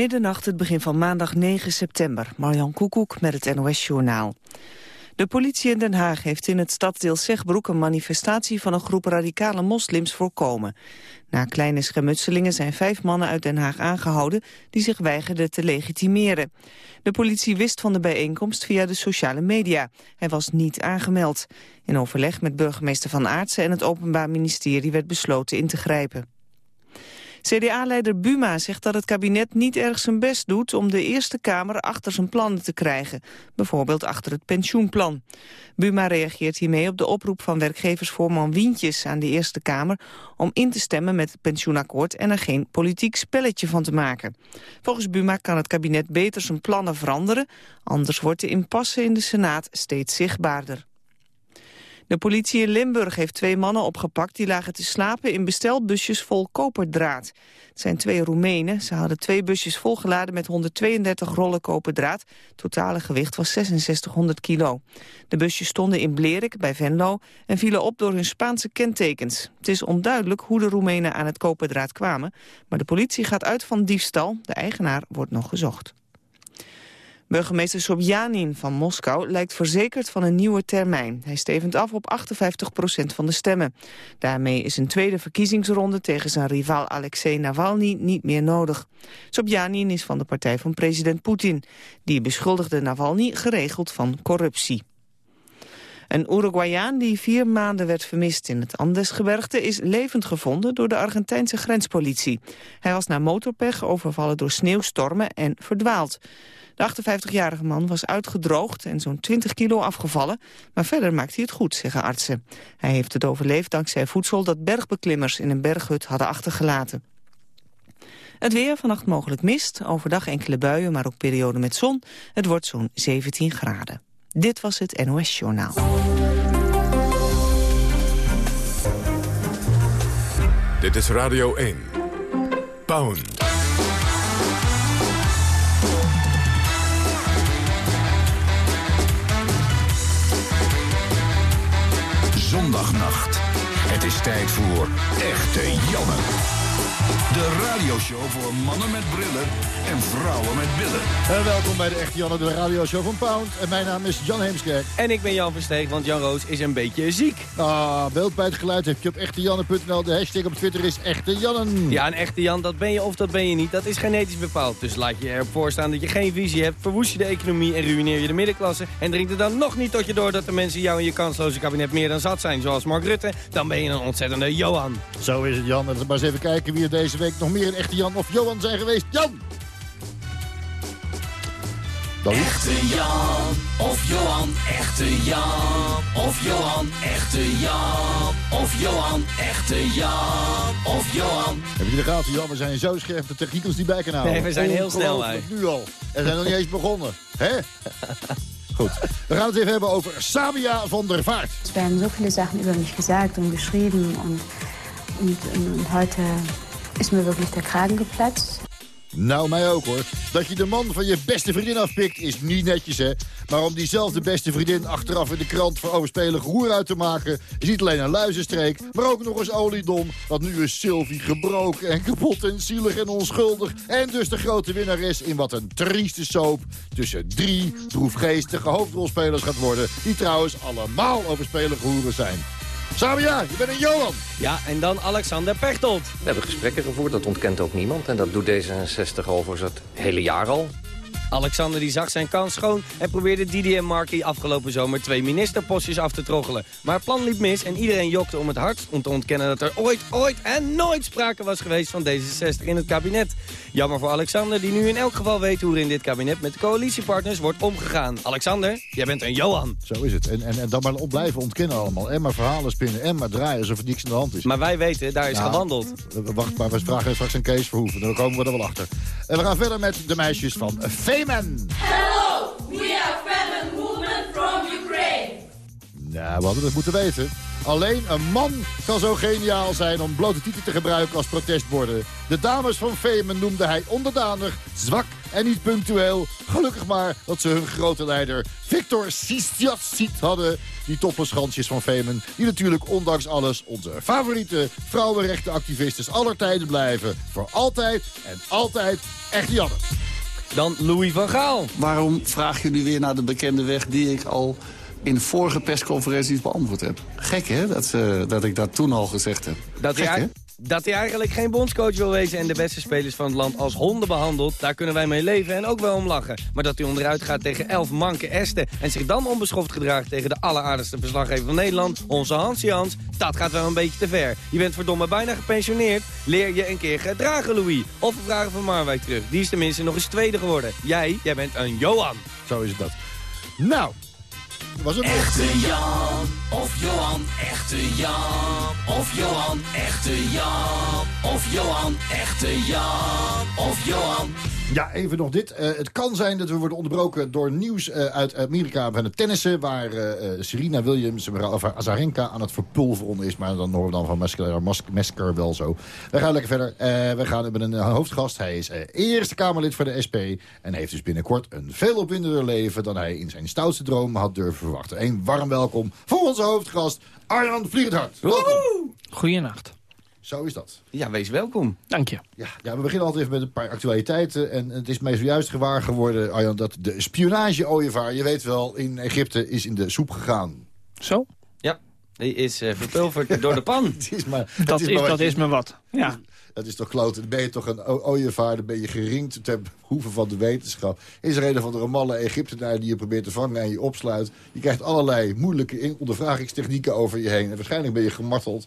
Middernacht, het begin van maandag 9 september. Marjan Koekoek met het NOS-journaal. De politie in Den Haag heeft in het stadsdeel Zegbroek... een manifestatie van een groep radicale moslims voorkomen. Na kleine schermutselingen zijn vijf mannen uit Den Haag aangehouden... die zich weigerden te legitimeren. De politie wist van de bijeenkomst via de sociale media. Hij was niet aangemeld. In overleg met burgemeester Van Aartsen en het Openbaar Ministerie... werd besloten in te grijpen. CDA-leider Buma zegt dat het kabinet niet erg zijn best doet om de Eerste Kamer achter zijn plannen te krijgen. Bijvoorbeeld achter het pensioenplan. Buma reageert hiermee op de oproep van werkgeversvoorman Wientjes aan de Eerste Kamer om in te stemmen met het pensioenakkoord en er geen politiek spelletje van te maken. Volgens Buma kan het kabinet beter zijn plannen veranderen, anders wordt de impasse in de Senaat steeds zichtbaarder. De politie in Limburg heeft twee mannen opgepakt... die lagen te slapen in bestelbusjes vol koperdraad. Het zijn twee Roemenen. Ze hadden twee busjes volgeladen met 132 rollen koperdraad. Totale gewicht was 6600 kilo. De busjes stonden in Blerik bij Venlo... en vielen op door hun Spaanse kentekens. Het is onduidelijk hoe de Roemenen aan het koperdraad kwamen... maar de politie gaat uit van diefstal. De eigenaar wordt nog gezocht. Burgemeester Sobjanin van Moskou lijkt verzekerd van een nieuwe termijn. Hij stevend af op 58 procent van de stemmen. Daarmee is een tweede verkiezingsronde tegen zijn rivaal Alexei Navalny niet meer nodig. Sobjanin is van de partij van president Poetin. Die beschuldigde Navalny geregeld van corruptie. Een Uruguayaan die vier maanden werd vermist in het Andesgebergte... is levend gevonden door de Argentijnse grenspolitie. Hij was na motorpech overvallen door sneeuwstormen en verdwaald. De 58-jarige man was uitgedroogd en zo'n 20 kilo afgevallen, maar verder maakt hij het goed, zeggen artsen. Hij heeft het overleefd dankzij voedsel dat bergbeklimmers in een berghut hadden achtergelaten. Het weer, vannacht mogelijk mist, overdag enkele buien, maar ook perioden met zon. Het wordt zo'n 17 graden. Dit was het NOS Journaal. Dit is Radio 1. Pound. Zondagnacht. Het is tijd voor Echte Janne. De radioshow voor mannen met brillen en vrouwen met billen. En welkom bij de Echte Janne, de radioshow van Pound. En mijn naam is Jan Heemskerk. En ik ben Jan Versteeg, want Jan Roos is een beetje ziek. Ah, beeld bij het geluid heb je op echtejanne.nl. De hashtag op Twitter is Echte Jannen. Ja, een echte Jan, dat ben je of dat ben je niet. Dat is genetisch bepaald. Dus laat je erop staan dat je geen visie hebt, verwoest je de economie en ruïneer je de middenklasse. En drinkt er dan nog niet tot je door dat de mensen jou en je kansloze kabinet meer dan zat zijn, zoals Mark Rutte. Dan ben je een ontzettende Johan. Zo is het, Jan. En maar eens even kijken wie er deze week nog meer een echte Jan of Johan zijn geweest. Jan! Dan echte Jan of Johan, echte Jan of Johan, echte Jan of Johan, echte Jan of Johan. Heb je de gaten, Jan? We zijn zo scherp de techniekers die bij kunnen houden. Nee, we zijn heel snel, wij. Nu al. En zijn nog niet eens begonnen. Hè? Goed. We gaan het even hebben over Sabia van der Vaart. Er werden zoveel zaken over mich gezegd en geschreven. En, en, en heute is me wirklich der Kragen geplatzt. Nou, mij ook hoor. Dat je de man van je beste vriendin afpikt is niet netjes, hè. Maar om diezelfde beste vriendin achteraf in de krant voor overspelige roer uit te maken... is niet alleen een luizenstreek, maar ook nog eens oliedom. Want nu is Sylvie gebroken en kapot en zielig en onschuldig. En dus de grote winnares in wat een trieste soap... tussen drie droefgeestige hoofdrolspelers gaat worden... die trouwens allemaal overspelige hoeren zijn. Sabia, je bent een Johan. Ja, en dan Alexander Pechtold. We hebben gesprekken gevoerd, dat ontkent ook niemand. En dat doet D66 overigens het hele jaar al. Alexander die zag zijn kans schoon en probeerde Didier Markey afgelopen zomer twee ministerpostjes af te troggelen. Maar het plan liep mis en iedereen jokte om het hart om te ontkennen dat er ooit, ooit en nooit sprake was geweest van D66 in het kabinet. Jammer voor Alexander die nu in elk geval weet hoe er in dit kabinet met de coalitiepartners wordt omgegaan. Alexander, jij bent een Johan. Zo is het. En, en, en dan maar blijven ontkennen allemaal. En maar verhalen spinnen en maar draaien alsof er niks aan de hand is. Maar wij weten, daar is nou, gewandeld. Wacht maar, we vragen straks een Kees Verhoeven. Dan komen we er wel achter. En we gaan verder met de meisjes van Femen. Hello, we are Femen Movement from Ukraine. Nou, we hadden het moeten weten. Alleen een man kan zo geniaal zijn om blote tieten te gebruiken als protestborden. De dames van Femen noemde hij onderdanig, zwak en niet punctueel. Gelukkig maar dat ze hun grote leider Victor Sistiatsiet hadden. Die toplesgansjes van Femen, die natuurlijk ondanks alles onze favoriete vrouwenrechtenactivistes aller tijden blijven. Voor altijd en altijd echt Janne. Dan Louis van Gaal. Waarom vragen jullie weer naar de bekende weg die ik al in vorige persconferenties beantwoord heb? Gek hè, dat, eh, dat ik dat toen al gezegd heb. Dat Gek? Dat hij eigenlijk geen bondscoach wil wezen en de beste spelers van het land als honden behandelt, daar kunnen wij mee leven en ook wel om lachen. Maar dat hij onderuit gaat tegen elf manke Esten en zich dan onbeschoft gedraagt tegen de alleraardigste verslaggever van Nederland, onze Hans Jans, dat gaat wel een beetje te ver. Je bent verdomme bijna gepensioneerd, leer je een keer gedragen Louis. Of we vragen van Marwijk terug, die is tenminste nog eens tweede geworden. Jij, jij bent een Johan. Zo is het dat. Nou, dat was het. Echte Jan of Johan, echte Jan. Of Johan, echte Jan. Of Johan, echte Jan. Of Johan. Ja, even nog dit. Eh, het kan zijn dat we worden onderbroken door nieuws eh, uit Amerika van het tennissen... waar eh, Serena Williams, of Azarenka, aan het verpulveren is. Maar dan horen we dan van Mesker wel zo. We gaan lekker verder. We gaan met een hoofdgast. Hij is eerste Kamerlid voor de SP... en heeft dus binnenkort een veel opwindender leven... dan hij in zijn stoutste droom had durven verwachten. Een warm welkom voor onze hoofdgast, Arjan Vliegendhart. Welkom. Goeienacht. Zo is dat. Ja, wees welkom. Dank je. Ja, ja, we beginnen altijd even met een paar actualiteiten. En het is mij zojuist gewaar geworden, Arjan, dat de spionage-ooievaar... je weet wel, in Egypte is in de soep gegaan. Zo? Ja, die is eh, verpulverd door de pan. Het is maar, Dat, is, maar wat dat is me wat. Ja. Dat is toch kloten. Dan ben je toch een ooievaar, dan ben je geringd ten behoeve van de wetenschap. Is er een van de malle Egyptenaar die je probeert te vangen en je opsluit. Je krijgt allerlei moeilijke in- ondervragingstechnieken over je heen. En waarschijnlijk ben je gemarteld.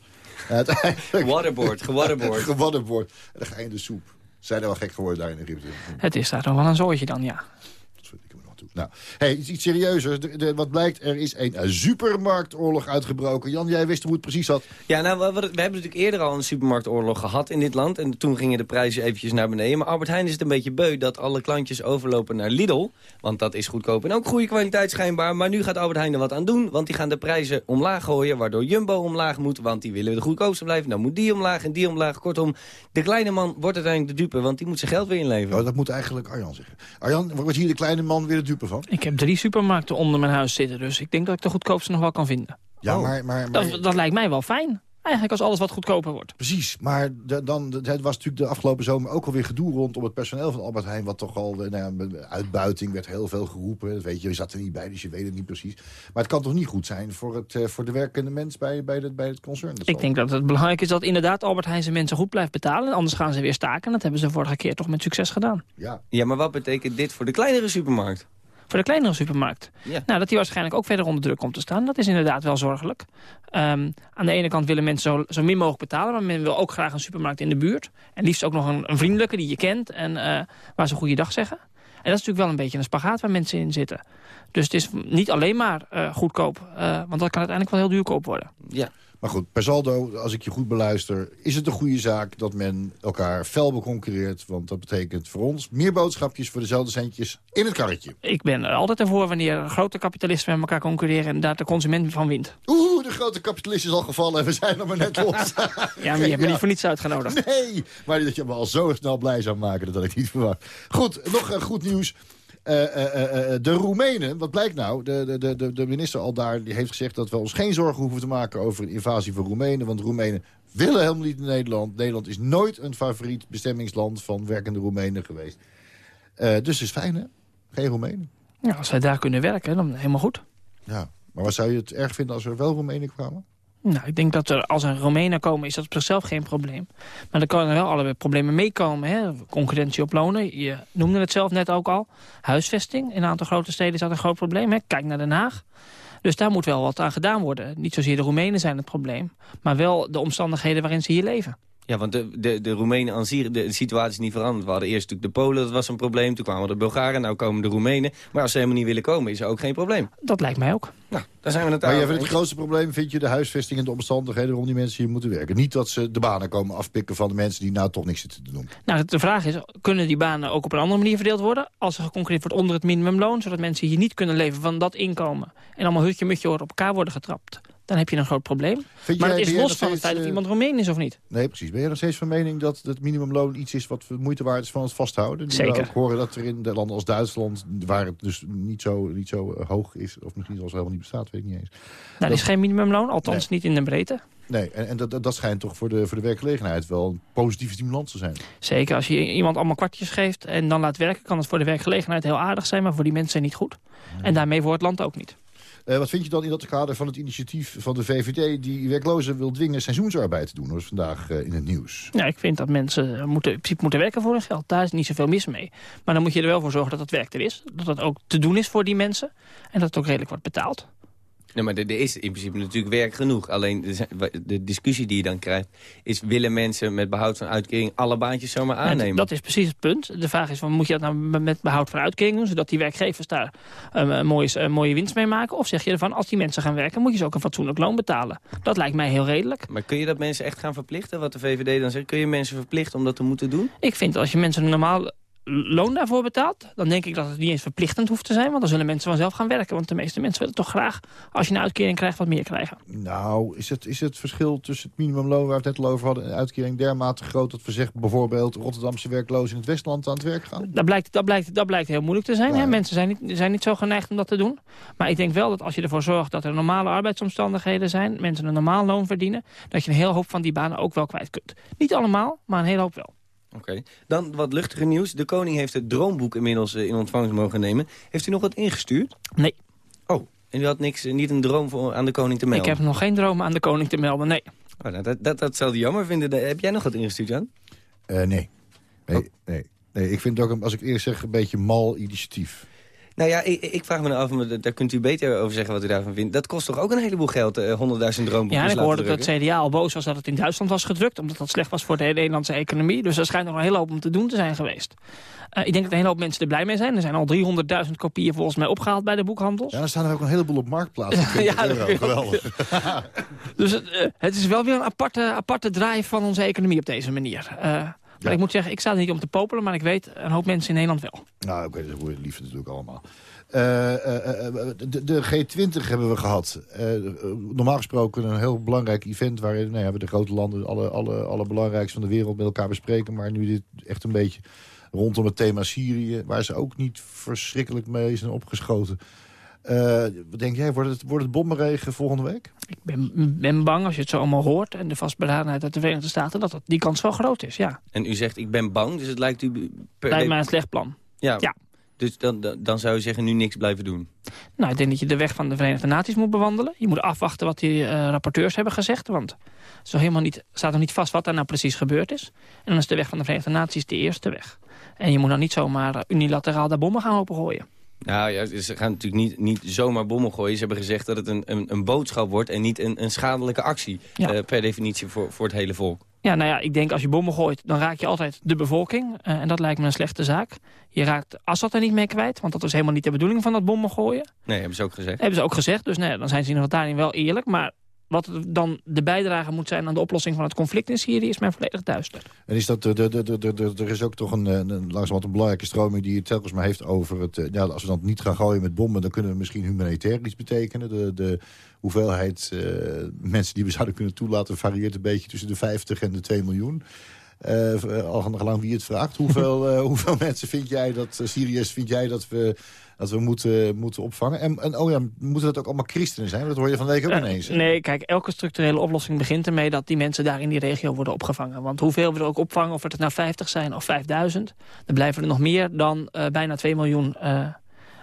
Uiteindelijk... Waterboard, gewaterboard. Gewaterboord. En dan ga je in de soep. Zijn er wel gek geworden daar in Egypte? Het is daar toch wel een zooitje dan, ja. Dat vind ik me nog toe. Nou, hey, iets, iets serieuzer. De, de- wat blijkt, er is een eh, supermarktoorlog uitgebroken. Jan, jij wist hoe het precies zat. Ja, nou, we, we hebben natuurlijk eerder al een supermarktoorlog gehad in dit land. En toen gingen de prijzen eventjes naar beneden. Maar Albert Heijn is het een beetje beu dat alle klantjes overlopen naar Lidl. Want dat is goedkoop en ook goede kwaliteit schijnbaar. Maar nu gaat Albert Heijn er wat aan doen. Want die gaan de prijzen omlaag gooien. Waardoor Jumbo omlaag moet. Want die willen de goedkoopste blijven. Dan moet die omlaag en die omlaag. Kortom, de kleine man wordt uiteindelijk de dupe. Want die moet zijn geld weer inleveren. Oh, dat moet eigenlijk Arjan zeggen. Arjan, wordt hier de kleine man weer de dupe van? Ik heb drie supermarkten onder mijn huis zitten, dus ik denk dat ik de goedkoopste nog wel kan vinden. Ja, Oh. maar, maar, maar Dat, dat lijkt mij wel fijn. Eigenlijk als alles wat goedkoper wordt. precies. Maar de, dan, de- het was natuurlijk de afgelopen zomer ook alweer gedoe rondom het personeel van Albert Heijn. Wat toch al, nou ja, uitbuiting werd heel veel geroepen. Dat weet je, je zat er niet bij, dus je weet het niet precies. Maar het kan toch niet goed zijn voor, het, eh, voor de werkende mens bij, bij, het, bij het concern? Dat Ik denk dat het belangrijk is dat inderdaad Albert Heijn zijn mensen goed blijft betalen. Anders gaan ze weer staken. Dat hebben ze vorige keer toch met succes gedaan. Ja, Ja, maar wat betekent dit voor de kleinere supermarkt? Voor de kleinere supermarkt. Nou, dat die waarschijnlijk ook verder onder druk komt te staan. Dat is inderdaad wel zorgelijk. Ehm, aan de ene kant willen mensen zo, zo min mogelijk betalen. Maar men wil ook graag een supermarkt in de buurt. En liefst ook nog een, een vriendelijke die je kent. En eh, waar ze goede dag zeggen. En dat is natuurlijk wel een beetje een spagaat waar mensen in zitten. Dus het is niet alleen maar eh, goedkoop. eh, want dat kan uiteindelijk wel heel duurkoop worden. Ja. Maar goed, per saldo, als ik je goed beluister... is het een goede zaak dat men elkaar fel beconcurreert. Want dat betekent voor ons meer boodschapjes voor dezelfde centjes in het karretje. Ik ben er altijd ervoor wanneer grote kapitalisten met elkaar concurreren... en daar de consument van wint. Oeh, de grote kapitalist is al gevallen en we zijn nog maar net los. Ja, maar je hebt me niet voor niets uitgenodigd. Nee, maar dat je me al zo snel blij zou maken, dat had ik niet verwacht. Goed, nog goed nieuws. Eh, eh, eh, de Roemenen, wat blijkt nou? De, de, de, de minister al daar die heeft gezegd dat we ons geen zorgen hoeven te maken over een invasie van Roemenen. Want Roemenen willen helemaal niet in Nederland. Nederland is nooit een favoriet bestemmingsland van werkende Roemenen geweest. Eh, dus het is fijn, hè? Geen Roemenen. Ja, als wij daar kunnen werken, dan helemaal goed. Ja. Maar wat zou je het erg vinden als er wel Roemenen kwamen? Nou, ik denk dat er, als er Romeinen komen, is dat op zichzelf geen probleem. Maar er kunnen wel allerlei problemen meekomen. Hè? Concurrentie op lonen, je noemde het zelf net ook al. Huisvesting, in een aantal grote steden is dat een groot probleem. Hè? Kijk naar Den Haag. Dus daar moet wel wat aan gedaan worden. Niet zozeer de Roemenen zijn het probleem, maar wel de omstandigheden waarin ze hier leven. Ja, want de, de, de Roemenen aan zich, de, situatie is niet veranderd. We hadden eerst natuurlijk de Polen, dat was een probleem. Toen kwamen de Bulgaren, nou komen de Roemenen. Maar als ze helemaal niet willen komen, is er ook geen probleem. Dat lijkt mij ook. Nou, daar zijn we het Maar jij over vindt het grootste probleem vind je de huisvesting en de omstandigheden waarom die mensen hier moeten werken. Niet dat ze de banen komen afpikken van de mensen die nou toch niks zitten te doen. Nou, de vraag is, kunnen die banen ook op een andere manier verdeeld worden? Als er geconcurreerd wordt onder het minimumloon, zodat mensen hier niet kunnen leven van dat inkomen. En allemaal hutje-mutje op elkaar worden getrapt. Dan heb je een groot probleem. Vind maar jij- het is los van het feit dat eh, iemand Roemeen is of niet. Nee, precies. Ben je nog steeds van mening dat het minimumloon iets is wat moeite waard is van het vasthouden? Nu Zeker. We ook horen dat er in de landen als Duitsland, waar het dus niet zo, niet zo eh, hoog is, of misschien zelfs helemaal niet bestaat, weet ik niet eens. Nou, er is geen minimumloon, althans niet in de breedte. Nee, en, en dat, dat- dat schijnt toch voor de, voor de werkgelegenheid wel een positieve stimulans te zijn. Zeker, als je iemand allemaal kwartjes geeft en dan laat werken... kan het voor de werkgelegenheid heel aardig zijn, maar voor die mensen niet goed. En daarmee voor het land ook niet. Eh, wat vind je dan in dat kader van het initiatief van de VVD... die werklozen wil dwingen seizoensarbeid te doen? Dat vandaag eh, in het nieuws. Ja, ik vind dat mensen moeten, in principe moeten werken voor hun geld. Daar is niet zoveel mis mee. Maar dan moet je er wel voor zorgen dat het werk er is. Dat het ook te doen is voor die mensen. En dat het ook redelijk wordt betaald. Nee, maar er, er is in principe natuurlijk werk genoeg. Alleen de, discussie die je dan krijgt... is willen mensen met behoud van uitkering alle baantjes zomaar En aannemen? dat is precies het punt. De vraag is, van, moet je dat nou met behoud van uitkering doen... zodat die werkgevers daar um, een, mooie, een mooie winst mee maken? Of zeg je ervan, als die mensen gaan werken... moet je ze ook een fatsoenlijk loon betalen? Dat lijkt mij heel redelijk. Maar kun je dat mensen echt gaan verplichten? Wat de VVD dan zegt, kun je mensen verplichten om dat te moeten doen? Ik vind als je mensen een normaal loon daarvoor betaalt... dan denk ik dat het niet eens verplichtend hoeft te zijn... want dan zullen mensen vanzelf gaan werken. Want de meeste mensen willen toch graag, als je een uitkering krijgt... wat meer krijgen. Nou, is het, is het verschil tussen het minimumloon waar we het net al over hadden... en de uitkering dermate groot dat we zeggen bijvoorbeeld... Rotterdamse werklozen in het Westland aan het werk gaan? Dat blijkt, dat blijkt, dat blijkt heel moeilijk te zijn. Hè? Mensen zijn niet, zijn niet zo geneigd om dat te doen. Maar ik denk wel dat als je ervoor zorgt dat er normale arbeidsomstandigheden zijn... mensen een normaal loon verdienen... dat je een heel hoop van die banen ook wel kwijt kunt. Niet allemaal, maar een hele hoop wel. Oké. Dan wat luchtiger nieuws. De koning heeft het droomboek inmiddels eh, in ontvangst mogen nemen. Heeft u nog wat ingestuurd? Nee. Oh, en u had niks, eh, niet een droom voor, aan de koning te melden? Ik heb nog geen dromen aan de koning te melden, nee. Oh, nou, dat, dat, dat zal hij jammer vinden. Heb jij nog wat ingestuurd, Jan? Eh, nee. Nee, Oh. nee. nee. Ik vind het ook, een- als ik eerst zeg, een beetje mal initiatief. Nou ja, ik, ik vraag me nou af, maar daar kunt u beter over zeggen wat u daarvan vindt. Dat kost toch ook een heleboel geld, eh, 100.000 droomboekjes Ja, ik hoorde dat het CDA al boos was dat het in Duitsland was gedrukt... omdat dat slecht was voor de Nederlandse economie. Dus er schijnt nog een hele hoop om te doen te zijn geweest. Eh, ik denk dat een hele hoop mensen er blij mee zijn. Er zijn al 300.000 kopieën volgens mij opgehaald bij de boekhandels. Ja, dan staan er ook een heleboel op marktplaats. voor 20 Ja, euro. Geweldig. Dus het, eh, het is wel weer een aparte, aparte draai van onze economie op deze manier. Maar ik moet zeggen, ik sta er niet om te popelen... maar ik weet een hoop mensen in Nederland wel. Nou, oké, dat je liefde natuurlijk allemaal. Eh, eh, eh, de, de G20 hebben we gehad. Eh, normaal gesproken een heel belangrijk event... waarin nou ja, we de grote landen, alle, alle, alle belangrijkste van de wereld met elkaar bespreken. Maar nu dit echt een beetje rondom het thema Syrië... waar ze ook niet verschrikkelijk mee zijn opgeschoten. Eh, wat denk jij, wordt het, wordt het bommenregen volgende week? Ik ben, ben bang, als je het zo allemaal hoort... en de vastberadenheid uit de Verenigde Staten... dat, dat die kans wel groot is, ja. En u zegt, ik ben bang, dus het lijkt u... Per Lijkt mij een slecht plan. Ja, Ja. dus dan, dan, dan zou je zeggen, nu niks blijven doen. Nou, ik denk dat je de weg van de Verenigde Naties moet bewandelen. Je moet afwachten wat die eh, rapporteurs hebben gezegd. Want het is nog helemaal niet, staat nog niet vast wat daar nou precies gebeurd is. En dan is de weg van de Verenigde Naties de eerste weg. En je moet dan niet zomaar eh, unilateraal daar bommen gaan opengooien. Nou ja, ze gaan natuurlijk niet, niet zomaar bommen gooien. Ze hebben gezegd dat het een, een, een boodschap wordt en niet een, een schadelijke actie. Ja. eh, per definitie voor, voor het hele volk. Ja, nou ja, ik denk als je bommen gooit, dan raak je altijd de bevolking. Eh, en dat lijkt me een slechte zaak. Je raakt Assad er niet mee kwijt, want dat is helemaal niet de bedoeling van dat bommen gooien. Nee, hebben ze ook gezegd. hebben ze ook gezegd, dus nee, dan zijn ze in ieder geval daarin wel eerlijk. Maar wat dan de bijdrage moet zijn aan de oplossing van het conflict in Syrië... is mij volledig duister. En is dat, de, er is ook toch een, een, langzamerhand een belangrijke stroming die het telkens maar heeft over het... eh, Ja, als we dan niet gaan gooien met bommen, dan kunnen we misschien humanitair iets betekenen. De, de hoeveelheid eh, mensen die we zouden kunnen toelaten varieert een beetje tussen de 50 en de 2 miljoen. Eh al gelang wie het vraagt. Hoeveel, hoeveel mensen vind jij dat, Syriërs vind jij dat we, dat we moeten, moeten opvangen? En, en oh ja, moeten dat ook allemaal christenen zijn? Dat hoor je van de week ook Eh, ineens. hè? nee, kijk, elke structurele oplossing begint ermee... dat die mensen daar in die regio worden opgevangen. Want hoeveel we er ook opvangen, of het nou 50 zijn of 5000... dan blijven er nog meer dan eh, bijna 2 miljoen eh,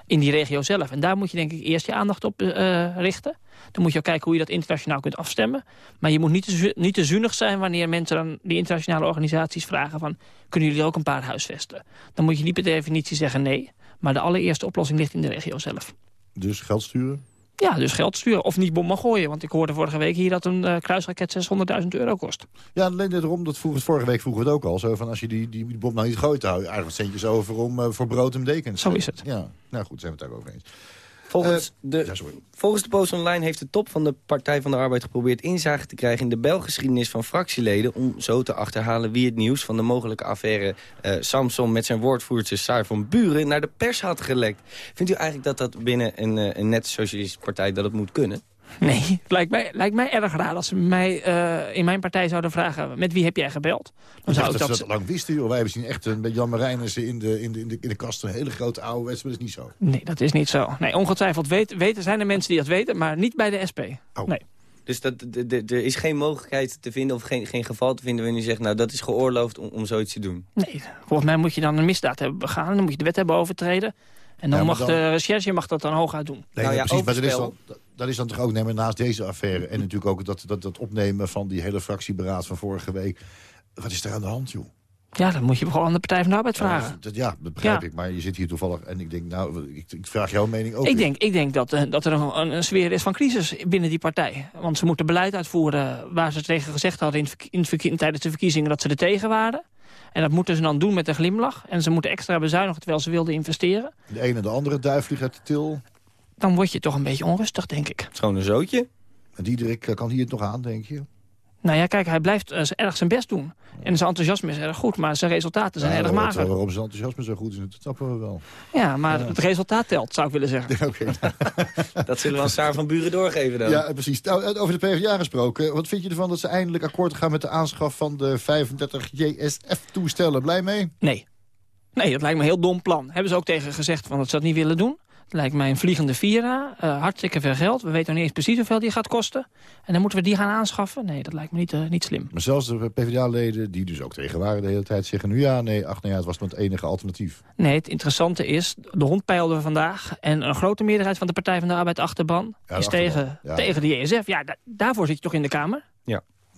in die regio zelf. En daar moet je denk ik eerst je aandacht op richten. Dan moet je ook kijken hoe je dat internationaal kunt afstemmen. Maar je moet niet te, niet te zuinig zijn wanneer mensen aan die internationale organisaties vragen van... kunnen jullie ook een paar huisvesten? Dan moet je niet per definitie zeggen nee. Maar de allereerste oplossing ligt in de regio zelf. Dus geld sturen? Ja, dus geld sturen of niet bommen gooien. Want ik hoorde vorige week hier dat een eh, kruisraket 600.000 euro kost. Ja, alleen daarom, dat vroeg, vorige week vroegen we het ook al. Zo van als je die, die, die bom nou niet gooit, hou je eigenlijk wat centjes over om eh, voor brood en dekens. Zo is het. Ja, nou goed, zijn we het daar over eens. Volgens, Eh, de, ja, volgens de Post Online heeft de top van de Partij van de Arbeid geprobeerd inzage te krijgen in de belgeschiedenis van fractieleden om zo te achterhalen wie het nieuws van de mogelijke affaire eh, Samson met zijn woordvoerster Saar van Buren naar de pers had gelekt. Vindt u eigenlijk dat dat binnen een, eh, een net socialistische partij dat het moet kunnen? Nee, het lijkt mij, lijkt mij erg raar als ze mij eh, in mijn partij zouden vragen... met wie heb jij gebeld? Dan zou ik dat, dat ze dat lang wisten, joh. Wij hebben zien echt een, bij Jan Marijnissen in de, in, de, in, de, in de kast... een hele grote oude wedstrijd, maar dat is niet zo. Nee, dat is niet zo. Nee, ongetwijfeld weten, weten, zijn er mensen die dat weten, maar niet bij de SP. Oh. Nee. Dus dat, de, de, er is geen mogelijkheid te vinden of geen, geen geval te vinden... waarin je zegt, nou, dat is geoorloofd om, om zoiets te doen. Nee, volgens mij moet je dan een misdaad hebben begaan. Dan moet je de wet hebben overtreden. En dan Ja, mag dan- de recherche mag dat dan hooguit doen. Nee, Nou ja, precies, maar dat is, dan, overspel. Dat is dan toch ook, maar naast deze affaire... en natuurlijk ook dat, dat, dat opnemen van die hele fractieberaad van vorige week... wat is er aan de hand, joh? Ja, dan moet je gewoon aan de Partij van de Arbeid vragen. Ja, dat, ja, dat begrijp Ja. ik. Maar je zit hier toevallig en ik denk, nou, ik, ik vraag jouw mening ook. Ik weer. denk, ik denk dat, eh, dat er een, sfeer is van crisis binnen die partij. Want ze moeten beleid uitvoeren waar ze tegen gezegd hadden... In in tijdens de verkiezingen dat ze er tegen waren. En dat moeten ze dan doen met een glimlach. En ze moeten extra bezuinigen terwijl ze wilden investeren. De ene en de andere duif vliegt uit de til. Dan word je toch een beetje onrustig, denk ik. Het is gewoon een zootje. En Diederik eh, kan hier het nog aan, denk je? Nou ja, kijk, hij blijft eh, erg zijn best doen. En zijn enthousiasme is erg goed, maar zijn resultaten zijn Ja, erg dat- mager. Waarom zijn enthousiasme zo goed is, dat snappen we wel. Ja, maar het resultaat telt, zou ik willen zeggen. Oké. Dat zullen we aan Saar van Buren doorgeven dan. Ja, precies. Nou, eh, over de PvdA gesproken. Wat vind je ervan dat ze eindelijk akkoord gaan met de aanschaf van de 35 JSF-toestellen? Blij mee? Nee. Nee, dat lijkt me een heel dom plan. Hebben ze ook tegen gezegd van dat ze dat niet willen doen. Het lijkt mij een vliegende Vira. eh, hartstikke veel geld. We weten nog niet eens precies hoeveel die gaat kosten. En dan moeten we die gaan aanschaffen. Nee, dat lijkt me niet, eh, niet slim. Maar zelfs de PvdA-leden, die dus ook tegen waren de hele tijd, zeggen nu ja, nee, ach, nee, ja, het was maar het enige alternatief. Nee, het interessante is, de hond peilden we vandaag... en een grote meerderheid van de Partij van de Arbeid achterban... Ja, de is achterban, tegen, ja. tegen de JSF. Ja, da- daarvoor zit je toch in de Kamer?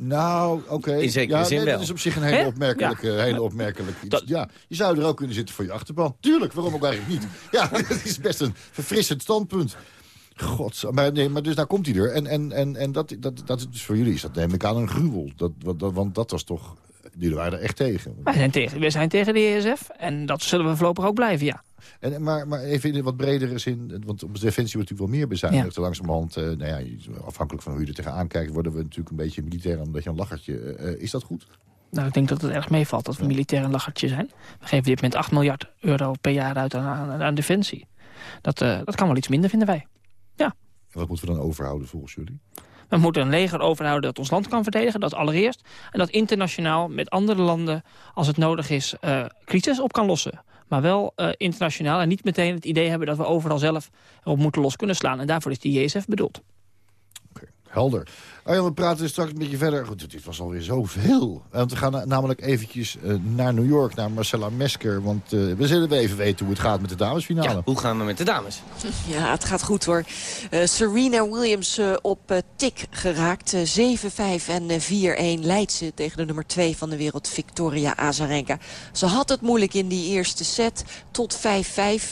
Nou, oké. In zekere ja, zin nee, wel. Dat is op zich een hele opmerkelijke, hele opmerkelijke iets. Dat- Ja, je zou er ook kunnen zitten voor je achterban. Tuurlijk, waarom ook eigenlijk niet? Ja, dat is best een verfrissend standpunt. God, maar, nee, maar dus daar komt hij er. En, en, en, en dat, dat, dat is dus voor jullie is dat neem ik aan een gruwel. Dat, wat- dat, want dat was toch... Jullie waren er echt tegen. Wij zijn tegen, wij zijn tegen de JSF. En dat zullen we voorlopig ook blijven, ja. En, maar, maar even in een wat bredere zin, want op de defensie wordt natuurlijk wel meer bezuinigd. Langzamerhand, eh, nou ja, afhankelijk van hoe je er tegenaan kijkt, worden we natuurlijk een beetje militair, omdat je een lachertje. eh, eh, is dat goed? Nou, ik denk dat het erg meevalt dat we militair een lachertje zijn. We geven op dit moment 8 miljard euro per jaar uit aan, aan, aan defensie. Dat, eh, dat kan wel iets minder, vinden wij. En wat moeten we dan overhouden volgens jullie? We moeten een leger overhouden dat ons land kan verdedigen, dat allereerst. En dat internationaal met andere landen, als het nodig is, eh crisis op kan lossen. Maar wel eh, internationaal en niet meteen het idee hebben dat we overal zelf erop moeten los kunnen slaan. En daarvoor is die JSF bedoeld. Helder. Arjan, we praten straks een beetje verder. Goed, dit was alweer zoveel. Want we gaan na- namelijk eventjes eh, naar New York, naar Marcella Mesker. Want eh, we zullen even weten hoe het gaat met de damesfinale. Ja, hoe gaan we met de dames? Ja, het gaat goed hoor. Eh, Serena Williams eh, op tik geraakt. Eh, 7-5 en eh, 4-1 leidt ze tegen de nummer 2 van de wereld, Victoria Azarenka. Ze had het moeilijk in die eerste set tot 5-5.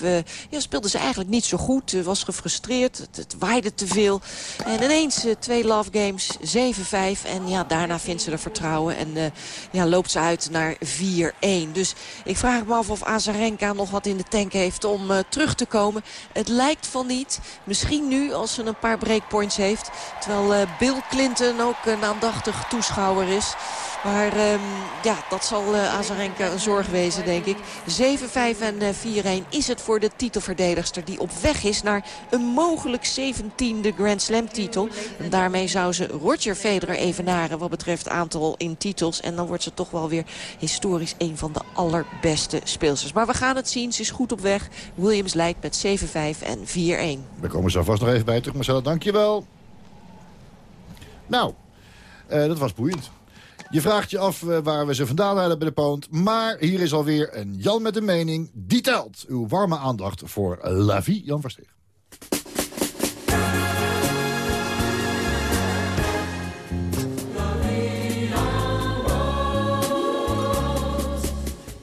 Eh, ja, speelde ze eigenlijk niet zo goed. Ze was gefrustreerd. Het, het waaide te veel. En ineens twee love games, 7-5. En ja, daarna vindt ze er vertrouwen en eh, ja, loopt ze uit naar 4-1. Dus ik vraag me af of Azarenka nog wat in de tank heeft om eh, terug te komen. Het lijkt van niet. Misschien nu als ze een paar breakpoints heeft. Terwijl eh, Bill Clinton ook een aandachtig toeschouwer is. Maar ehm, ja, dat zal eh, Azarenka een zorg wezen, denk ik. 7-5 en eh, 4-1 is het voor de titelverdedigster die op weg is naar een mogelijk 17e Grand Slam titel. En daarmee zou ze Roger Federer evenaren wat betreft aantal in titels. En dan wordt ze toch wel weer historisch een van de allerbeste speelsters. Maar we gaan het zien. Ze is goed op weg. Williams leidt met 7-5 en 4-1. We komen zo vast nog even bij terug. Marcella, dankjewel. Nou, eh, dat was boeiend. Je vraagt je af eh, waar we ze vandaan halen bij de poont. Maar hier is alweer een Jan met een mening. Die telt. Uw warme aandacht voor La Vie, Jan Versteeg.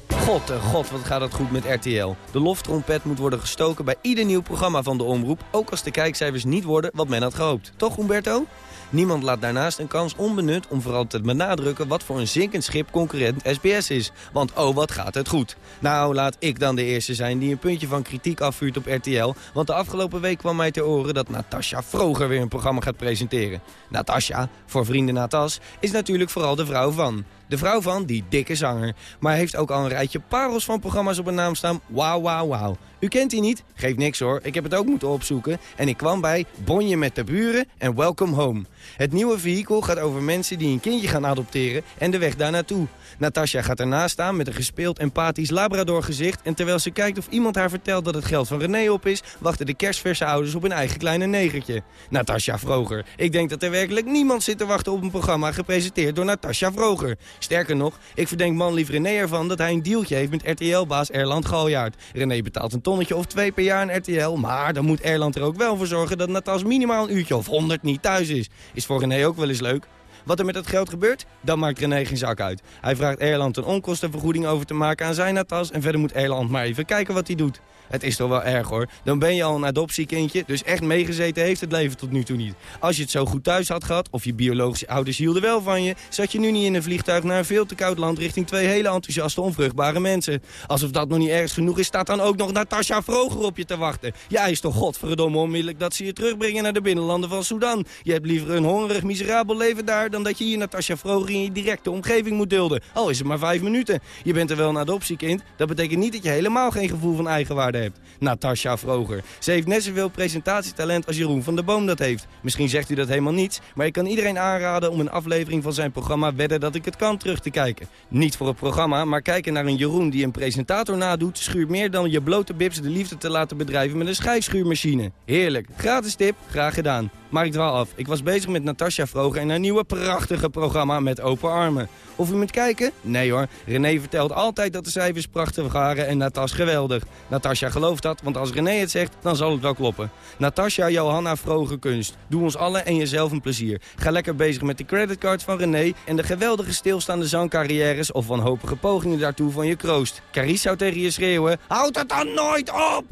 God, eh, god, wat gaat het goed met RTL. De loftrompet moet worden gestoken bij ieder nieuw programma van de omroep... ook als de kijkcijfers niet worden wat men had gehoopt. Toch, Humberto? Niemand laat daarnaast een kans onbenut om vooral te benadrukken... wat voor een zinkend schip concurrent SBS is. Want oh, wat gaat het goed. Nou, laat ik dan de eerste zijn die een puntje van kritiek afvuurt op RTL... want de afgelopen week kwam mij te oren dat Natasja Vroger weer een programma gaat presenteren. Natasja, voor vrienden Natas, is natuurlijk vooral de vrouw van... De vrouw van die dikke zanger. Maar heeft ook al een rijtje parels van programma's op haar naam staan. Wauw, wauw, wauw. U kent die niet? Geeft niks hoor, ik heb het ook moeten opzoeken. En ik kwam bij Bonje met de buren en Welcome Home. Het nieuwe vehikel gaat over mensen die een kindje gaan adopteren en de weg daar naartoe. Natasja gaat ernaast staan met een gespeeld empathisch labrador gezicht... en terwijl ze kijkt of iemand haar vertelt dat het geld van René op is... wachten de kerstverse ouders op hun eigen kleine negertje. Natasja Vroger. Ik denk dat er werkelijk niemand zit te wachten op een programma... gepresenteerd door Natasja Vroger. Sterker nog, ik verdenk manlief René ervan dat hij een dealtje heeft met RTL-baas Erland Galjaard. René betaalt een tonnetje of twee per jaar aan RTL... maar dan moet Erland er ook wel voor zorgen dat Natas minimaal een uurtje of honderd niet thuis is. Is voor René ook wel eens leuk. Wat er met dat geld gebeurt, dan maakt René geen zak uit. Hij vraagt Erland een onkostenvergoeding over te maken aan zijn Natas... en verder moet Erland maar even kijken wat hij doet. Het is toch wel erg hoor. Dan ben je al een adoptiekindje, dus echt meegezeten heeft het leven tot nu toe niet. Als je het zo goed thuis had gehad, of je biologische ouders hielden wel van je... zat je nu niet in een vliegtuig naar een veel te koud land... richting twee hele enthousiaste, onvruchtbare mensen. Alsof dat nog niet ergens genoeg is, staat dan ook nog Natasja Vroger op je te wachten. Jij is toch godverdomme onmiddellijk dat ze je terugbrengen naar de binnenlanden van Sudan. Je hebt liever een hongerig, miserabel leven daar... dan dat je hier Natasja Vroger in je directe omgeving moet dulden. Al is het maar vijf minuten. Je bent er wel een adoptiekind. Dat betekent niet dat je helemaal geen gevoel van eigenwaarde hebt. Natasja Vroger. Ze heeft net zoveel presentatietalent als Jeroen van der Boom dat heeft. Misschien zegt u dat helemaal niets, maar ik kan iedereen aanraden om een aflevering van zijn programma Wedden dat ik het kan terug te kijken. Niet voor het programma, maar kijken naar een Jeroen die een presentator nadoet... schuurt meer dan je blote bips de liefde te laten bedrijven met een schijfschuurmachine. Heerlijk. Gratis tip, graag gedaan. Maar ik dwaal af. Ik was bezig met Natasja Vroger en haar nieuwe prachtige programma met open armen. Of u moet kijken? Nee hoor. René vertelt altijd dat de cijfers prachtig waren en Natas geweldig. Natasja gelooft dat, want als René het zegt, dan zal het wel kloppen. Natasja Johanna Vroger kunst. Doe ons allen en jezelf een plezier. Ga lekker bezig met de creditcards van René en de geweldige stilstaande zangcarrières of wanhopige pogingen daartoe van je kroost. Carice zou tegen je schreeuwen, houd het dan nooit op!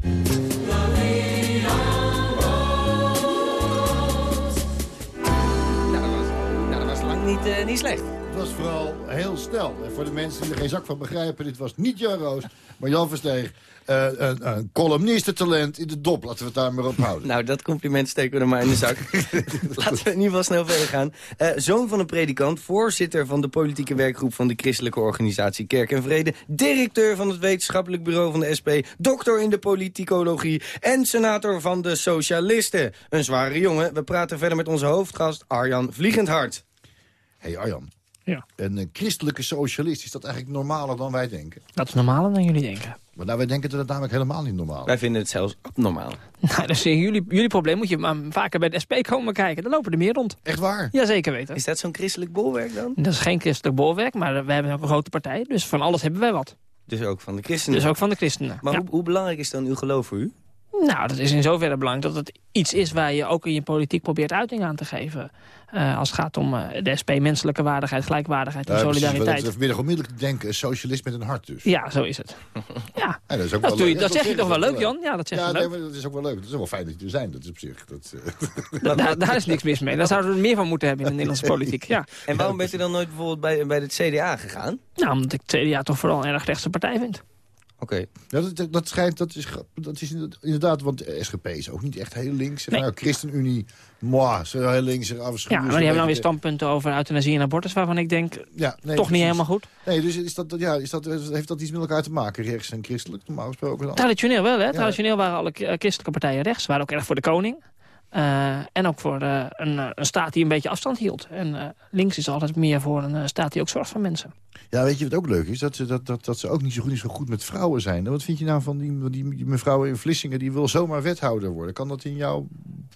Niet, eh, niet slecht. Het was vooral heel snel. En voor de mensen die er geen zak van begrijpen... dit was niet Jan Roos, maar Jan Versteeg. eh, een, een columnistentalent in de dop. Laten we het daar maar op houden. Nou, dat compliment steken we er maar in de zak. Laten we in ieder geval snel verder gaan. Eh, zoon van een predikant, voorzitter van de politieke werkgroep... van de christelijke organisatie Kerk en Vrede... directeur van het wetenschappelijk bureau van de SP... dokter in de politicologie en senator van de Socialisten. Een zware jongen. We praten verder met onze hoofdgast Arjan Vliegendhart. Hé hey Arjan, Ja. een eh, christelijke socialist... is dat eigenlijk normaler dan wij denken? Dat is normaler dan jullie denken. Maar nou, wij denken dat het namelijk helemaal niet normaal is. Wij vinden het zelfs abnormaal. Nou, dus jullie, jullie probleem moet je maar vaker bij de SP komen kijken. Dan lopen er meer rond. Echt waar? Ja, zeker weten. Is dat zo'n christelijk bolwerk dan? Dat is geen christelijk bolwerk, maar we hebben ook een grote partij. Dus van alles hebben wij wat. Dus ook van de christenen. Dus ook van de christenen. Maar Ja. hoe, hoe belangrijk is dan uw geloof voor u? Nou, dat is in zoverre belangrijk dat het iets is waar je ook in je politiek probeert uiting aan te geven. Eh, als het gaat om eh, de SP, menselijke waardigheid, gelijkwaardigheid en Ja, solidariteit. Het is onmiddellijk te denken, socialist met een hart dus. Ja, zo is het. Ja, Ja, dat is ook dat, wel doe je, leuk. dat zeg je is toch wel leuk, Jan? Ja, dat zeg Ja, je nee, leuk. dat is ook wel leuk. Het is wel fijn dat je er zijn. Dat is op zich. Dat, eh, Daar, daar is niks mis mee. Daar zouden we er meer van moeten hebben in de Nederlandse politiek. Ja. En waarom bent u dan nooit bijvoorbeeld bij, bij het CDA gegaan? Nou, omdat ik het CDA toch vooral een erg rechtse partij vind. Oké. Ja, dat, dat schijnt, dat is, dat is inderdaad, want de SGP is ook niet echt heel links. Nee. Nou, ChristenUnie, moi, zo heel links. Ja, maar die hebben nou weer standpunten over euthanasie en abortus... waarvan ik denk, ja, nee, toch niet helemaal goed. Nee, dus is dat, ja, is dat, heeft dat iets met elkaar te maken, rechts en christelijk, normaal gesproken dan? Traditioneel wel, hè? Traditioneel waren alle eh, christelijke partijen rechts. Ze waren ook erg voor de koning. Eh, en ook voor eh, een, eh, een staat die een beetje afstand hield. En links is altijd meer voor een staat die ook zorgt voor mensen. Ja, weet je wat ook leuk is? Dat ze, dat, dat, dat ze ook niet zo goed, niet zo goed met vrouwen zijn. Wat vind je nou van die, die, die mevrouw in Vlissingen... die wil zomaar wethouder worden? Kan dat in jouw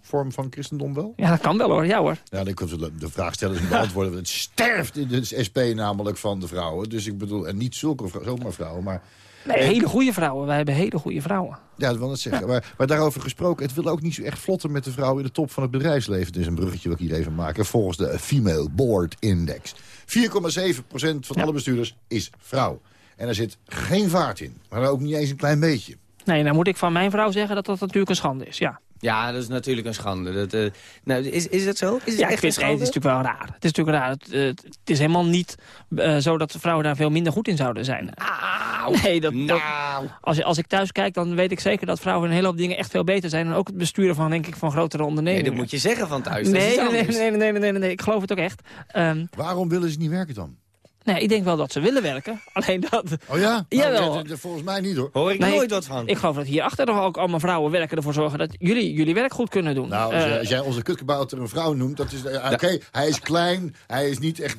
vorm van christendom wel? Ja, dat kan wel hoor. Ja hoor. Ja, dan kunnen we de vraag stellen en beantwoorden. Het sterft in de SP namelijk van de vrouwen. Dus ik bedoel, en niet zulke zomaar vrouwen, maar... Nee, hele goede vrouwen. Wij hebben hele goede vrouwen. Ja, dat wil het zeggen. Maar, maar daarover gesproken, het wil ook niet zo echt vlotten met de vrouwen in de top van het bedrijfsleven. Is een bruggetje wat ik hier even maak. Volgens de Female Board Index. 4,7% van alle bestuurders is vrouw. En er zit geen vaart in. Maar ook niet eens een klein beetje. Nee, dan moet ik van mijn vrouw zeggen dat dat natuurlijk een schande is. Ja, Ja, dat is natuurlijk een schande. Dat, eh, nou, is, is het zo? Is het ja ik echt vind een het, het is natuurlijk wel raar. Het is natuurlijk raar. Het, eh, het is helemaal niet eh, zo dat de vrouwen daar veel minder goed in zouden zijn. nee, dat, dat- Nou, als, als ik thuis kijk, dan weet ik zeker dat vrouwen in een hele hoop dingen echt veel beter zijn. En ook het besturen van, denk ik, van grotere nee, ondernemingen. dat moet je zeggen van thuis. dat is Nee, nee, nee, nee, nee, nee, nee, nee, ik geloof het ook echt. Ehm, Waarom willen ze niet werken dan? Nee, ik denk wel dat ze willen werken. Alleen dat... Oh ja? Nou, Jawel. dat- volgens mij niet hoor. Hoor ik Nee, nooit wat van. Ik geloof dat hierachter nog ook allemaal vrouwen werken ervoor zorgen... dat jullie jullie werk goed kunnen doen. Nou, als, Eh, jij- als jij onze kutkebouter een vrouw noemt, dat is... eh, Oké, hij is klein, hij is niet echt...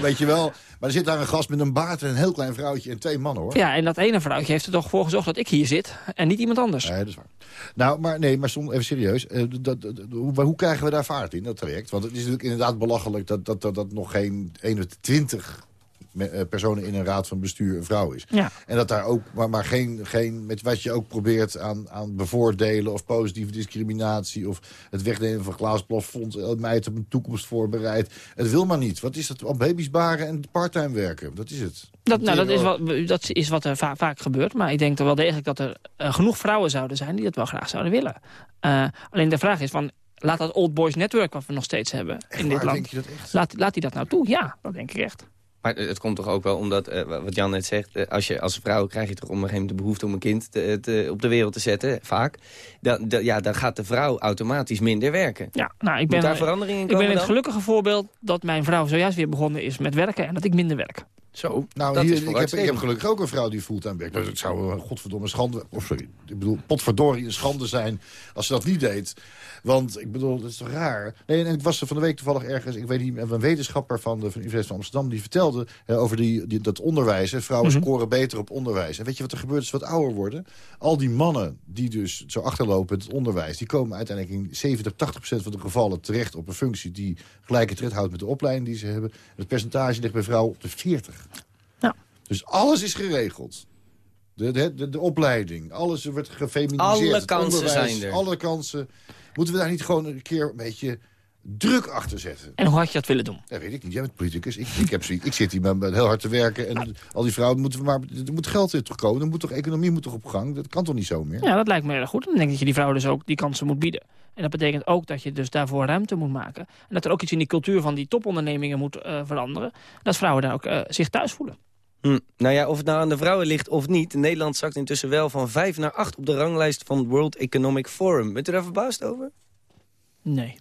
Weet je wel, maar er zit daar een gast met een baard en een heel klein vrouwtje en twee mannen hoor. ja, en dat ene vrouwtje heeft er toch voor gezorgd dat ik hier zit... en niet iemand anders. Nee, dat is waar. Nou, maar nee, maar som- even serieus. eh, dat, dat- hoe, hoe krijgen we daar vaart in, dat traject? Want het is natuurlijk inderdaad belachelijk dat, dat, dat, dat nog geen 21 me- eh, personen in een raad van bestuur een vrouw is. Ja. En dat daar ook, maar, maar geen, geen, met wat je ook probeert aan, aan bevoordelen of positieve discriminatie of het wegnemen van glazen plafond, eh, meid op een toekomst voorbereid. Het wil maar niet. Wat is dat? Op baby's baren en parttime werken. Dat is het. Dat, nou, dat, is wat, dat is wat er va- vaak gebeurt. Maar ik denk er wel degelijk dat er eh, genoeg vrouwen zouden zijn... die dat wel graag zouden willen. Eh, alleen de vraag is van... Laat dat Old Boys Network, wat we nog steeds hebben in dit waar, land... denk je dat echt? Laat, laat die dat nou toe? Ja, dat denk ik echt. Maar het komt toch ook wel omdat, eh, wat Jan net zegt... eh, als, je, als vrouw krijg je toch op een gegeven moment de behoefte om een kind te, te- op de wereld te zetten, vaak. Dan, ja, dan gaat de vrouw automatisch minder werken. Ja, nou, ik Moet ben, daar verandering in ik ben het dan? gelukkige voorbeeld dat mijn vrouw zojuist weer begonnen is met werken... en dat ik minder werk. Zo, Nou, dat hier, is ik, heb, ik heb gelukkig ook een vrouw die fulltime werkt. Dus het zou een godverdomme schande... Of sorry, ik bedoel, potverdorie een schande zijn als ze dat niet deed. Want, ik bedoel, dat is toch raar? Nee, en ik was er van de week toevallig ergens... Ik weet niet, een wetenschapper van de, van de Universiteit van Amsterdam... die vertelde eh, over die, die, dat onderwijs. Hè. Vrouwen Mhm. scoren beter op onderwijs. En weet je wat er gebeurt als ze wat ouder worden? Al die mannen die dus zo achterlopen met het onderwijs... die komen uiteindelijk in 70, 80 procent van de gevallen terecht... op een functie die gelijke tred houdt met de opleiding die ze hebben. Het percentage ligt bij vrouwen op de 40. Ja. Dus alles is geregeld. De, de, de, de opleiding, alles wordt gefeminiseerd. Alle kansen zijn er. Alle kansen. Moeten we daar niet gewoon een keer een beetje druk achter zetten? En hoe had je dat willen doen? Dat weet ik niet. Jij bent politicus. Ik, ik, heb, ik zit hier met, heel hard te werken. En al die vrouwen moeten we maar... Er moet geld in terugkomen. Er moet toch economie moet toch op gang? Dat kan toch niet zo meer? Ja, dat lijkt me erg goed. Dan denk ik dat je die vrouwen dus ook die kansen moet bieden. En dat betekent ook dat je dus daarvoor ruimte moet maken. En dat er ook iets in die cultuur van die topondernemingen moet eh, veranderen. Dat vrouwen daar ook eh, zich thuis voelen. Hm. Nou ja, of het nou aan de vrouwen ligt of niet... Nederland zakt intussen wel van 5 naar 8 op de ranglijst van het World Economic Forum. Bent u daar verbaasd over? Nee.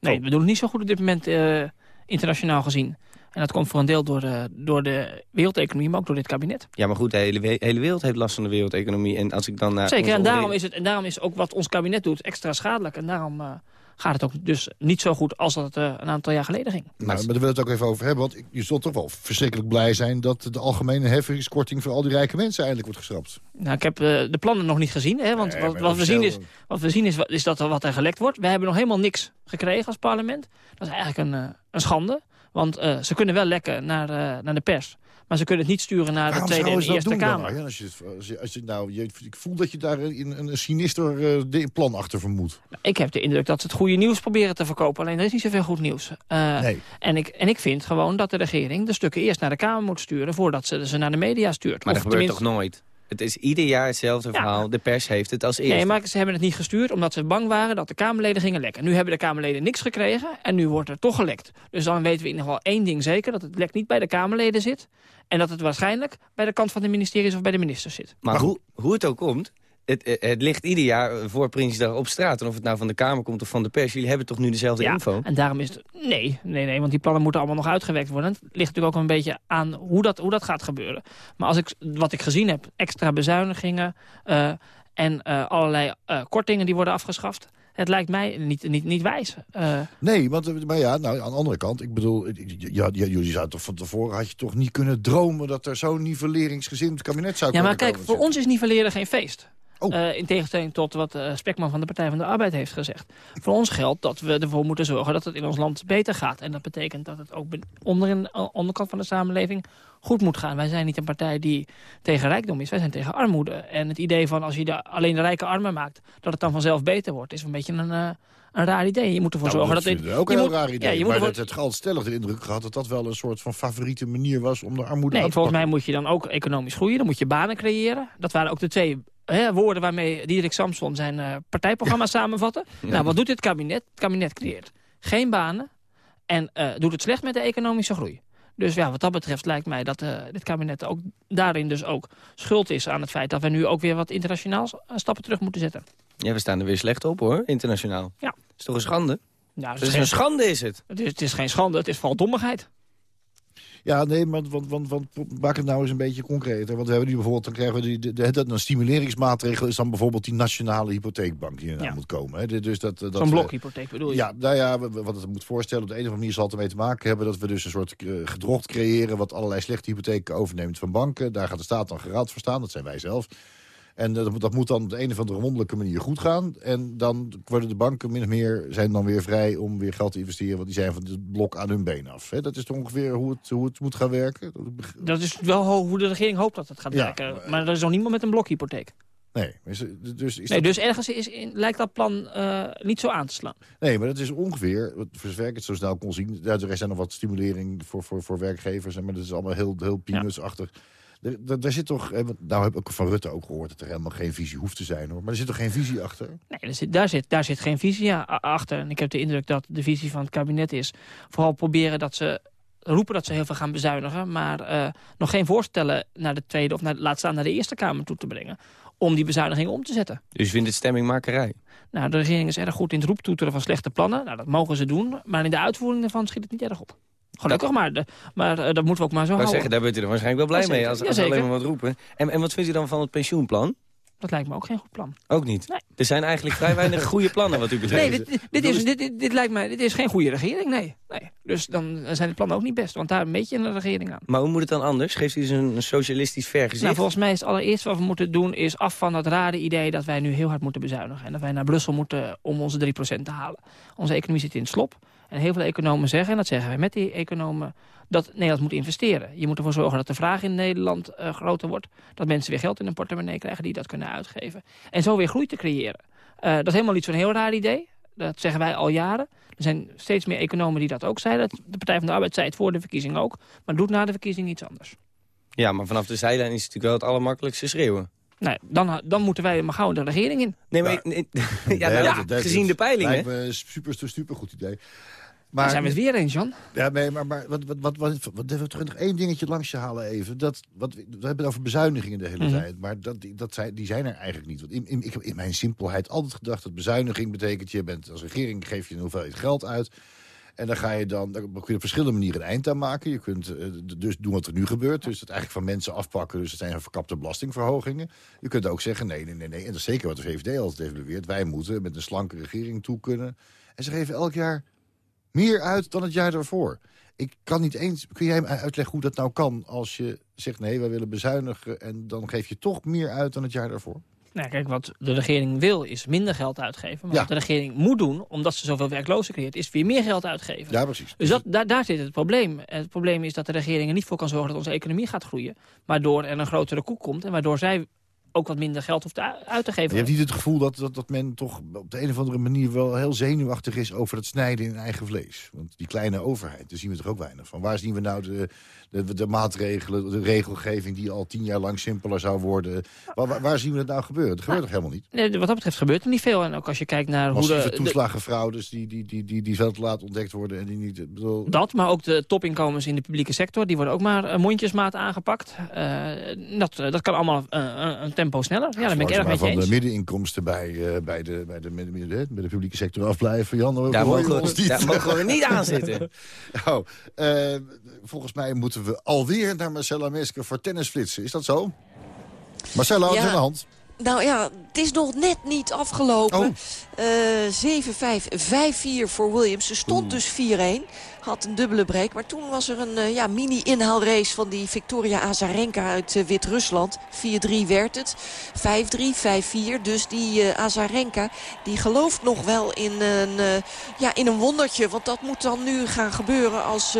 Nee, we doen het niet zo goed op dit moment eh, internationaal gezien. En dat komt voor een deel door de, door de wereldeconomie, maar ook door dit kabinet. Ja, maar goed, de hele, we- hele wereld heeft last van de wereldeconomie. En als ik dan naar Zeker, en daarom, is het, en daarom is ook wat ons kabinet doet extra schadelijk. En daarom eh, gaat het ook dus niet zo goed als dat het eh, een aantal jaar geleden ging. Nou, maar daar willen we het ook even over hebben. Want je zult toch wel verschrikkelijk blij zijn... dat de algemene heffingskorting voor al die rijke mensen eindelijk wordt geschrapt. Nou, ik heb eh, de plannen nog niet gezien. Hè, want Nee, wat, wat we zien, is, wat we zien is, is dat er wat er gelekt wordt. We hebben nog helemaal niks gekregen als parlement. Dat is eigenlijk een, eh, een schande. Want eh, ze kunnen wel lekken naar, naar de pers. Maar ze kunnen het niet sturen naar de Tweede en de Eerste doen Kamer. Als je, als je, als je, nou, je, ik voel dat je daar een, een, sinister eh, de- plan achter vermoedt. Ik heb de indruk dat ze het goede nieuws proberen te verkopen. Alleen er is niet zoveel goed nieuws. Eh, Nee. en, ik, en ik vind gewoon dat de regering de stukken eerst naar de Kamer moet sturen... voordat ze ze naar de media stuurt. Maar Of dat gebeurt toch nooit? Het is ieder jaar hetzelfde verhaal. De pers heeft het als eerste. Nee, maar ze hebben het niet gestuurd omdat ze bang waren dat de Kamerleden gingen lekken. Nu hebben de Kamerleden niks gekregen en nu wordt er toch gelekt. Dus dan weten we in ieder geval één ding zeker. Dat het lek niet bij de Kamerleden zit. En dat het waarschijnlijk bij de kant van de ministeries of bij de ministers zit. Maar hoe, hoe het ook komt, het, het, het ligt ieder jaar voor Prinsjesdag op straat. En of het nou van de Kamer komt of van de pers, jullie hebben toch nu dezelfde Ja, info? en daarom is het... Nee, nee, nee, want die plannen moeten allemaal nog uitgewerkt worden. Het ligt natuurlijk ook een beetje aan hoe dat, hoe dat gaat gebeuren. Maar als ik, wat ik gezien heb, extra bezuinigingen... eh, en eh, allerlei eh, kortingen die worden afgeschaft... Het lijkt mij niet, niet, niet wijs. Eh, Nee, want, eh, maar ja, nou, aan de andere kant, ik bedoel, ja, ja, jullie zouden toch van tevoren, had je toch niet kunnen dromen dat er zo'n nivelleringsgezind kabinet zou ja, kunnen maar kijk, komen voor zitten? ons is nivelleren geen feest. Oh. Eh, in tegenstelling tot wat eh, Spekman van de Partij van de Arbeid heeft gezegd. Voor ons geldt dat we ervoor moeten zorgen dat het in ons land beter gaat. En dat betekent dat het ook onderin, de onderkant van de samenleving goed moet gaan. Wij zijn niet een partij die tegen rijkdom is, wij zijn tegen armoede. En het idee van als je de, alleen de rijke armen maakt, dat het dan vanzelf beter wordt, is een beetje een, eh, een raar idee. Je moet ervoor Nou, zorgen dat we ook een heel moet- raar idee. Ja, je moet maar ervoor- het gehad stellig de indruk gehad dat dat wel een soort van favoriete manier was om de armoede aan Nee, te volgens mij moet je dan ook economisch groeien. Dan moet je banen creëren. Dat waren ook de twee hè, woorden waarmee Diederik Samson zijn eh, partijprogramma samenvatte. Nou, wat doet dit kabinet? Het kabinet creëert geen banen en eh, doet het slecht met de economische groei. Dus ja, wat dat betreft lijkt mij dat eh, dit kabinet ook daarin dus ook schuld is aan het feit dat we nu ook weer wat internationaal stappen terug moeten zetten. Ja, we staan er weer slecht op hoor, internationaal. Ja. is toch een schande? Nou, Het is een schande is het. Het is, het is geen schande, het is vooral dommigheid. Ja, nee, maar want, want, want, maak het nou eens een beetje concreter. Want we hebben nu bijvoorbeeld, dan krijgen we die, de, een stimuleringsmaatregel is dan bijvoorbeeld die nationale hypotheekbank die er nou Ja. moet komen. Hè. Dus dat, dat Zo'n blokhypotheek bedoel je? Ja, nou ja, wat het moet voorstellen, op de een of andere manier zal het ermee te maken hebben dat we dus een soort eh, gedrocht creëren wat allerlei slechte hypotheken overneemt van banken. Daar gaat de staat dan geraad voor staan, dat zijn wij zelf. En dat, moet- dan op de een of andere wonderlijke manier goed gaan. En dan worden de banken min of meer zijn dan weer vrij om weer geld te investeren. Want die zijn van het blok aan hun been af. Dat is toch ongeveer hoe het, hoe het moet gaan werken? Dat is wel ho- hoe de regering hoopt dat het gaat Ja, werken. Maar er is nog niemand met een blokhypotheek. Nee, is, dus, is Nee, dat- dus ergens is, in- lijkt dat plan eh, niet zo aan te slaan. Nee, maar dat is ongeveer, wat- voor zover ik het zo snel kon zien... er zijn nog wat stimulering voor, voor, voor werkgevers... maar dat is allemaal heel, heel peanutsachtig. Daar zit toch, hè, want nou heb ik van Rutte ook gehoord... dat er helemaal geen visie hoeft te zijn, hoor. Maar er zit toch geen visie achter? Nee, er zit, daar, zit, daar zit geen visie achter. En ik heb de indruk dat de visie van het kabinet is... vooral proberen dat ze roepen dat ze heel veel gaan bezuinigen... maar eh, nog geen voorstellen naar de Tweede of naar, laat staan naar de Eerste Kamer toe te brengen... om die bezuinigingen om te zetten. Dus je vindt het stemmingmakerij? Nou, de regering is erg goed in het roeptoeteren van slechte plannen. Nou, dat mogen ze doen. Maar in de uitvoering daarvan schiet het niet erg op. Gelukkig maar. De, maar eh, dat moeten we ook maar zo houden. zeggen, daar bent u er waarschijnlijk wel blij mee als, als alleen maar wat roepen. En, en wat vindt u dan van het pensioenplan? Dat lijkt me ook geen goed plan. Ook niet? Nee. Er zijn eigenlijk vrij weinig goede plannen wat u betreft. Nee, dit, dit, is, dit, dit, dit lijkt mij, dit is geen goede regering, nee. nee. Dus dan zijn de plannen ook niet best, want daar een beetje een regering aan. Maar hoe moet het dan anders? Geeft u eens een, een socialistisch vergezicht? Nou, volgens mij is het allereerste wat we moeten doen... is af van dat rare idee dat wij nu heel hard moeten bezuinigen. En dat wij naar Brussel moeten om onze 3% te halen. Onze economie zit in het slop. En heel veel economen zeggen, en dat zeggen wij met die economen... dat Nederland moet investeren. Je moet ervoor zorgen dat de vraag in Nederland eh, groter wordt. Dat mensen weer geld in hun portemonnee krijgen die dat kunnen uitgeven. En zo weer groei te creëren. Eh, dat is helemaal niet zo'n heel raar idee. Dat zeggen wij al jaren. Er zijn steeds meer economen die dat ook zeiden. De Partij van de Arbeid zei het voor de verkiezing ook. Maar doet na de verkiezing iets anders. Ja, maar vanaf de zijlijn is het natuurlijk wel het allermakkelijkste schreeuwen. Nee, dan, dan moeten wij maar gauw de regering in. Nee, maar nee, ja, Nee, nou, ja, dat- dat gezien de peilingen. Een super, super goed idee. Daar zijn we het weer eens, Jan. Ja, nee, maar, maar wat, wat, wat, wat, wat, wat, toch nog één dingetje langs je halen even. Dat, wat, we hebben het over bezuinigingen de hele Mhm. tijd. Maar dat, die- dat zijn, die zijn er eigenlijk niet. Want in, in, ik heb in mijn simpelheid altijd gedacht dat bezuiniging betekent... je bent als regering, geef je een hoeveelheid geld uit... En dan ga je dan, kun je op verschillende manieren een eind aan maken. Je kunt eh, dus doen wat er nu gebeurt. Dus het eigenlijk van mensen afpakken. Dus het zijn verkapte belastingverhogingen. Je kunt ook zeggen, nee, nee, nee, nee. En dat is zeker wat de VVD altijd evalueert. Wij moeten met een slanke regering toe kunnen. En ze geven elk jaar meer uit dan het jaar daarvoor. Ik kan niet eens... Kun jij me uitleggen hoe dat nou kan als je zegt... nee, wij willen bezuinigen en dan geef je toch meer uit dan het jaar daarvoor? Nou, kijk, wat de regering wil is minder geld uitgeven. Maar Ja. wat de regering moet doen, omdat ze zoveel werklozen creëert... is weer meer geld uitgeven. Ja, precies. Dus dat, daar, daar zit het probleem. Het probleem is dat de regering er niet voor kan zorgen dat onze economie gaat groeien. Waardoor er een grotere koek komt en waardoor zij ook wat minder geld hoeft uit te geven. Je hebt niet het gevoel dat, dat, dat men toch op de een of andere manier wel heel zenuwachtig is over het snijden in eigen vlees. Want die kleine overheid, daar zien we toch ook weinig van. Waar zien we nou de, de, de maatregelen, de regelgeving die al tien jaar lang simpeler zou worden? Waar, waar, waar zien we het nou gebeuren? Dat gebeurt toch helemaal niet? Nee, wat dat betreft gebeurt er niet veel. En ook als je kijkt naar hoe Massieve de, de- toeslagenfraudes die, die, die, die, die veel te laat ontdekt worden en die niet... Bedoel, Dat, maar ook de topinkomens in de publieke sector... die worden ook maar eh, mondjesmaat aangepakt. Eh, dat, eh, dat kan allemaal eh, een, tempo sneller. Ja, daar ben ik erg je van de middeninkomsten bij, bij, de, bij, de, bij de publieke sector afblijven. Jan, Daar mogen, we, niet? daar mogen we niet aan zitten. Nou, eh, volgens mij moeten we alweer naar Marcella Mesker voor tennis flitsen. Is dat zo? Marcella, wat is Ja. aan de hand? Nou ja, het is nog net niet afgelopen. Oh. Eh 7-5, 5-4 voor Williams. Ze stond dus 4-1. Had een dubbele break. Maar toen was er een eh, ja, mini-inhaalrace van die Victoria Azarenka uit eh, Wit-Rusland. 4-3 werd het. 5-3, 5-4. Dus die eh, Azarenka die gelooft nog wel in een, ja, in een wondertje. Want dat moet dan nu gaan gebeuren als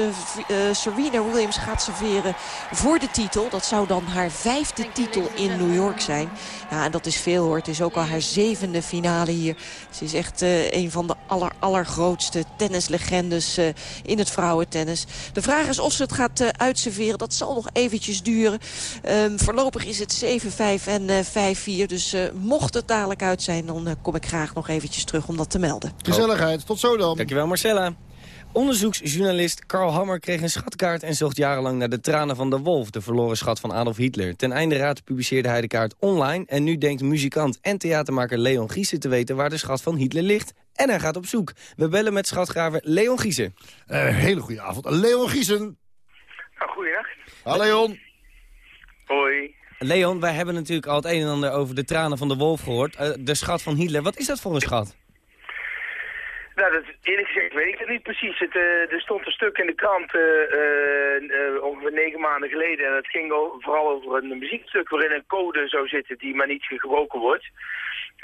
Serena Williams gaat serveren voor de titel. Dat zou dan haar vijfde titel in New York zijn. Ja, en dat is veel hoor. Het is ook al haar zevende finale hier. Ze is echt een van de aller, allergrootste tennislegendes eh, in het vrouwentennis. De vraag is of ze het gaat eh, uitserveren. Dat zal nog eventjes duren. Ehm, voorlopig is het 7-5 en eh 5-4. Dus eh, mocht het dadelijk uit zijn, dan eh, kom ik graag nog eventjes terug om dat te melden. Gezelligheid, tot zo dan. Dankjewel Marcella. Onderzoeksjournalist Karl Hammer kreeg een schatkaart... en zocht jarenlang naar de tranen van de wolf, de verloren schat van Adolf Hitler. Ten einde raad publiceerde hij de kaart online... en nu denkt muzikant en theatermaker Leon Giesen te weten... waar de schat van Hitler ligt. En hij gaat op zoek. We bellen met schatgraver Leon Giesen. Eh, Een hele goede avond. Leon Giesen. Nou, goeiedag. Hallo Leon. Hoi. Leon, wij hebben natuurlijk al het een en ander over de tranen van de wolf gehoord. Eh, de schat van Hitler, wat is dat voor een schat? Nou, dat, eerlijk gezegd weet ik het niet precies. Het, eh, er stond een stuk in de krant eh, eh, eh, ongeveer negen maanden geleden. En het ging vooral over een muziekstuk waarin een code zou zitten die maar niet gebroken wordt.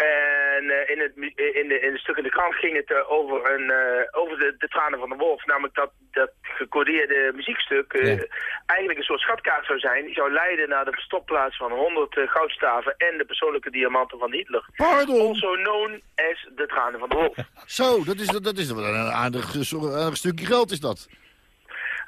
En eh, in, het, in, de, in het stuk in de krant ging het eh, over, een, eh, over de, de tranen van de wolf. Namelijk dat dat gecodeerde muziekstuk Ja. eigenlijk een soort schatkaart zou zijn. Die zou leiden naar de verstopplaats van 100 eh, goudstaven en de persoonlijke diamanten van Hitler. Pardon. Also known as de tranen van de wolf. Zo, dat is, dat is wel een aardig, aardig stukje geld is dat.